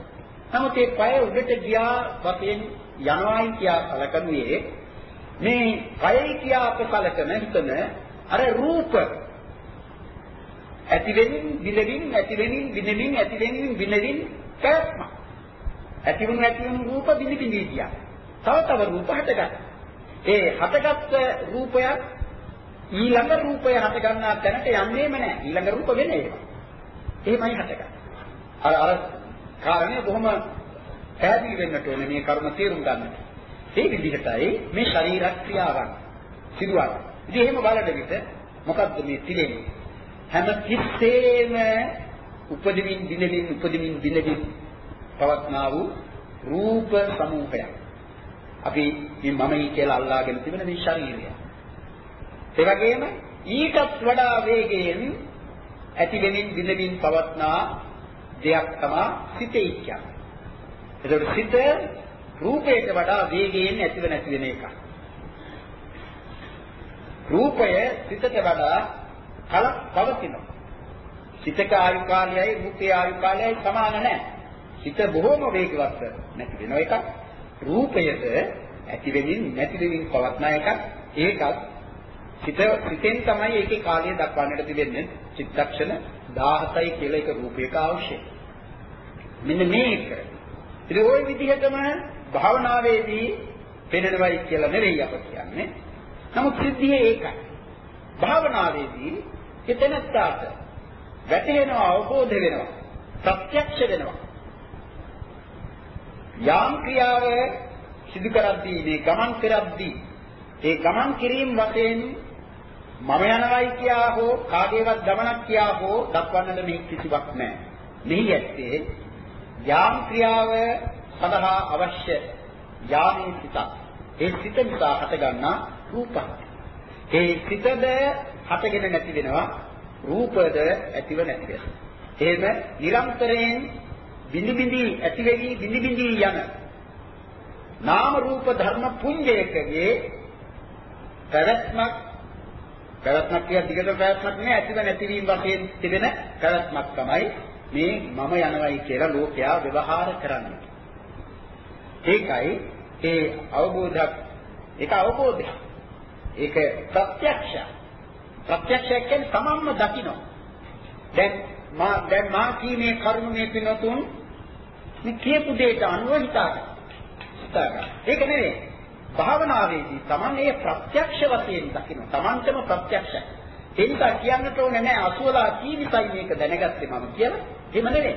නමුත් මේ කය උඩට ගියා වශයෙන් යනවායි කියා සැලකන්නේ මේ කයයි කියා අප සැලකන හිතන අර රූප ඇතිවෙමින් විලෙමින් ඇතිවෙමින් විනෙමින් ඇතිවෙමින් විනෙමින් පැවැත්ම. ඇතිවුණු ඇතිවුණු රූප බිනි බිනි කියා. තව තව රූප හටගත්තා. ඒ හටගත්ත රූපයක් ඊළඟ රූපය හට ගන්නා තැනට යන්නේම නැහැ. ඊළඟ රූප වෙන ඒවා. එහෙමයි හටගන්නේ. අර අර කාරණේ බොහොම පැහැදිලි වෙන්නට ඕනේ මේ කර්ම තේරුම් ගන්නට. ඒ විදිහටයි මේ ශරීර ක්‍රියාවන් සිදුවන්නේ. ඉතින් එහෙම බලන විට මොකද්ද මේ තිලෙන්නේ? හැම තිස්සෙම උපදමින් දිනෙමින් උපදමින් දිනෙමින් පවත්නා වූ රූප සමූහයක්. අපි මේ මමයි කියලා අල්ලාගෙන තිබෙන මේ ශරීරය. ඒ වගේම ඊටත් වඩා වේගයෙන් ඇති වෙමින් දිනෙමින් පවත්නා දෙයක් තමයි සිතේ කියන්නේ. ඒකට සිත රූපයට වඩා වේගයෙන් ඇතිව නැති වෙන එකක්. රූපය සිතට වඩා කලක් පවතිනවා. සිතක ආයු කාලයයි රූපේ ආයු කාලයයි සමාන නැහැ. සිත බොහොම වේගවත් නැති වෙන එකක්. රූපයට ඇති වෙමින් නැති වෙමින් පවත්න එකක්. ඒකත් සිත සිතෙන් තමයි ඒකේ කාලය දක්වන්නට තිබෙන්නේ. චිත්තක්ෂණ 17යි කියලා එක රූපයක අවශ්‍යයි. මෙන්න මේක. ඉතින් ওই විදිහටම භාවනාවේදී පෙනෙනවයි කියලා නෙවෙයි අප කියන්නේ. නමුත් සිද්ධියේ ඒකයි. භාවනාවේදී එතනත්තාට වැටහෙනවා අවබෝධ වෙනවා ප්‍රත්‍යක්ෂ වෙනවා යාම් ක්‍රියාව සිදු කරද්දී මේ ගමන් කරද්දී ඒ ගමන් කිරීම වශයෙන් මම යනවායි කියා හෝ කාගේවත් ගමනක් කියා හෝ දක්වන්නට මේ කිසිවක් නැහැ. මෙහි ඇත්තේ යාම් ක්‍රියාව සඳහා අවශ්‍ය යාමේ සිතක්. ඒ සිත නිසා හටගන්නා රූපක්. ඒ සිතද හටගෙන නැති වෙනවා රූපද ඇතිව නැති වෙනවා. එහෙම නිරන්තරයෙන් බිනි බිනි ඇති වෙවි බිනි බිනි යන නාම රූප ධර්ම පුඤ්ජයකගේ පැවැත්මක් පැවැත්මක් කිය දිගට පැවැත්මක් නෑ ඇතිව නැතිවීම වශයෙන් තිබෙන පැවැත්මක් තමයි මේ මම යනවයි කියලා ලෝකයා ව්‍යවහාර කරන්නේ. ඒකයි ඒ අවබෝධයක් ඒක අවබෝධයක්. ඒක ප්‍රත්‍යක්ෂ. ප්‍රත්‍යක්ෂය කියන්නේ තමන්ම දකිනවා. දැන් මා දැන් මා කීමේ කරුණ මේ පිනතුන් මේ කියපු දෙයට අනුව හිතාගන්න. හිතාගන්න. ඒක නෙවෙයි. භාවනාවේදී තමන් මේ ප්‍රත්‍යක්ෂ වශයෙන් දකිනවා. තමන්ටම ප්‍රත්‍යක්ෂයි. ඒ නිසා කියන්නට ඕනේ නැහැ අසුවලා කීවිසයි මේක දැනගත්තේ මම කියලා. එහෙම නෙවෙයි.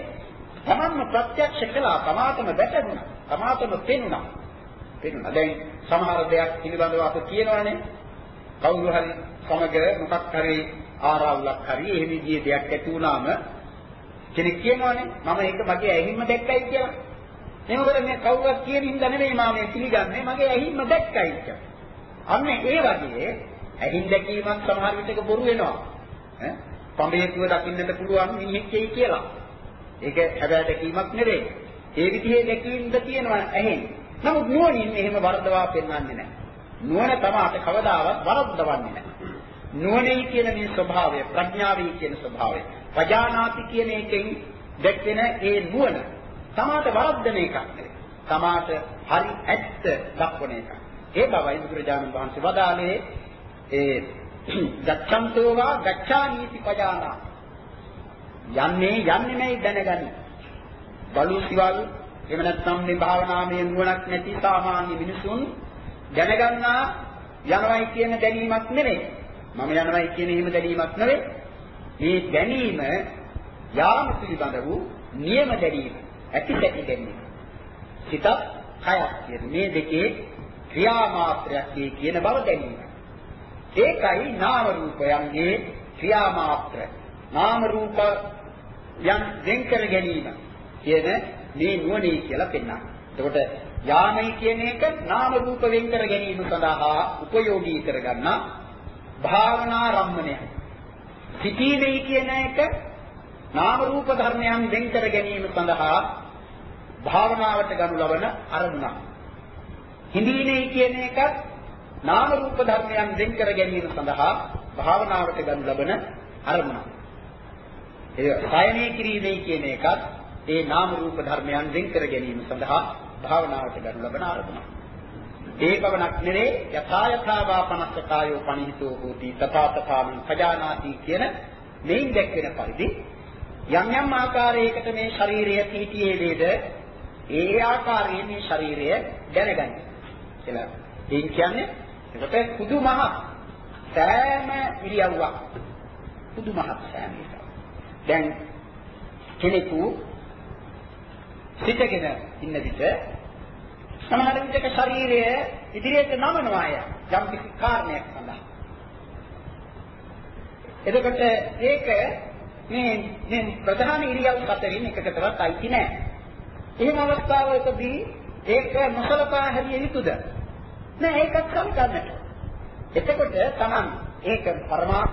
තමන්ම ප්‍රත්‍යක්ෂ කළා, තමාටම වැටුණා, තමාටම පෙනුණා. පෙනුණා. දැන් සමහර දෙයක් පිළිබඳව අප කියනවානේ කවුරු හරි සමග මොකක් හරි ආරාවුලක් හරි එහෙම විදිහේ දෙයක් ඇති වුණාම කෙනෙක් කියනවානේ මම ඒක මගේ ඇහිම්ම දැක්කයි කියලා. එහෙම කරන්නේ මේ කවුරුත් කියන හින්දා නෙවෙයි මම මේ පිළිගන්නේ මගේ ඇහිම්ම දැක්කයි කියලා. අන්න ඒ වගේ ඇහින් දැකීමක් සමහර විටක බොරු වෙනවා. ඈ පඹේකුව දකින්නට පුළුවන් මිනිහෙක් එයි කියලා. ඒක හැබැයි දැකීමක් නෙවෙයි. ඒ විදිහේ දැකීමද තියෙනවා ඇහෙන්. නමුත් නුවණින් එහෙම වර්ධවා පෙන්වන්නේ නැහැ. නුවණ තමයි කවදාවත් වරද්දවන්නේ නැහැ. නුවණයි කියන මේ ස්වභාවය ප්‍රඥාවයි කියන ස්වභාවය. පජානාති කියන එකෙන් දැක්වෙන ඒ නුවණ තමාට වරද්දන එකක් නෙවෙයි. තමාට හරි ඇත්ත දක්වන එකක්. ඒ බවයි බුදුරජාණන් වහන්සේ වදාළේ ඒ ගච්ඡන්තෝ වා ගච්ඡානීති පජානා යන්නේ යන්නේ නැයි දැනගනි. බලු සිවල් එහෙම නැත්නම් මේ භාවනාමය නුවණක් නැති සාමාන්‍ය මිනිසුන් දැනගන්නා යනවයි කියන දැනීමක් නෙවෙයි. මම යනවයි කියන එහෙම දැනීමක් නෙවෙයි. මේ දැනීම යාම පිළිබඳ වූ නියම දැනීම, ඇතිසැටි දැනීම. සිතත් කයත් කියන මේ දෙකේ ක්‍රියාමාත්‍රයක් කියන බව දැනීම. ඒකයි නාම රූපයන්ගේ ක්‍රියාමාත්‍ර. නාම රූප යම් වෙන් කර ගැනීම කියන මේ නුවණේ කියලා පෙන්නනවා. එතකොට යාමයි කියන එක නාම රූප වෙන් කර ගැනීම සඳහා උපයෝගී කරගන්නා භාවනා රම්මණය. සිටීමේ කියන එක නාම රූප ධර්මයන් වෙන් කර ගැනීම සඳහා භාවනාවට ගනු ලබන අරමුණක්. හිඳීනේ කියන එකත් නාම රූප ධර්මයන් වෙන් කර ගැනීම සඳහා භාවනාවට ගනු ලබන අරමුණක්. ඒ සයනේ කිරීමේ කියන එකත් ඒ නාම රූප ධර්මයන් වෙන් කර ගැනීම සඳහා භාවනාවට ගනු ලබන අරමුණක්. ඒ පවණක් නෙවේ යථා යථා වාපනස්ස කායෝ පනිහිතෝ හෝති තථා තථාමං පජානාති කියන මේන් දැක්වෙන පරිදි යම් යම් ආකාරයකට මේ ශරීරය පිහිටියේ වේද ඒ ආකාරයෙන් මේ ශරීරය දැනගන්න කියලා. ඒ කියන්නේ එතකොට කුදු මහත් සෑම ඉරියව්වක් කුදු මහත් සෑම ඉරියව්වක්. දැන් කෙනෙකු සිටගෙන ඉන්න විට සමහර විටක ශරීරය ඉදිරියට නමනවා අය යම් කිසි කාරණයක් සඳහා. එතකොට ඒක මේ මේ ප්‍රධාන ඉරියව් හතරෙන් එකකටවත් අයිති නෑ. එහෙම අවස්ථාවකදී ඒක නොසලකා හැරිය යුතුද? නෑ ඒකත් සලකන්නට. එතකොට Taman ඒක පරමා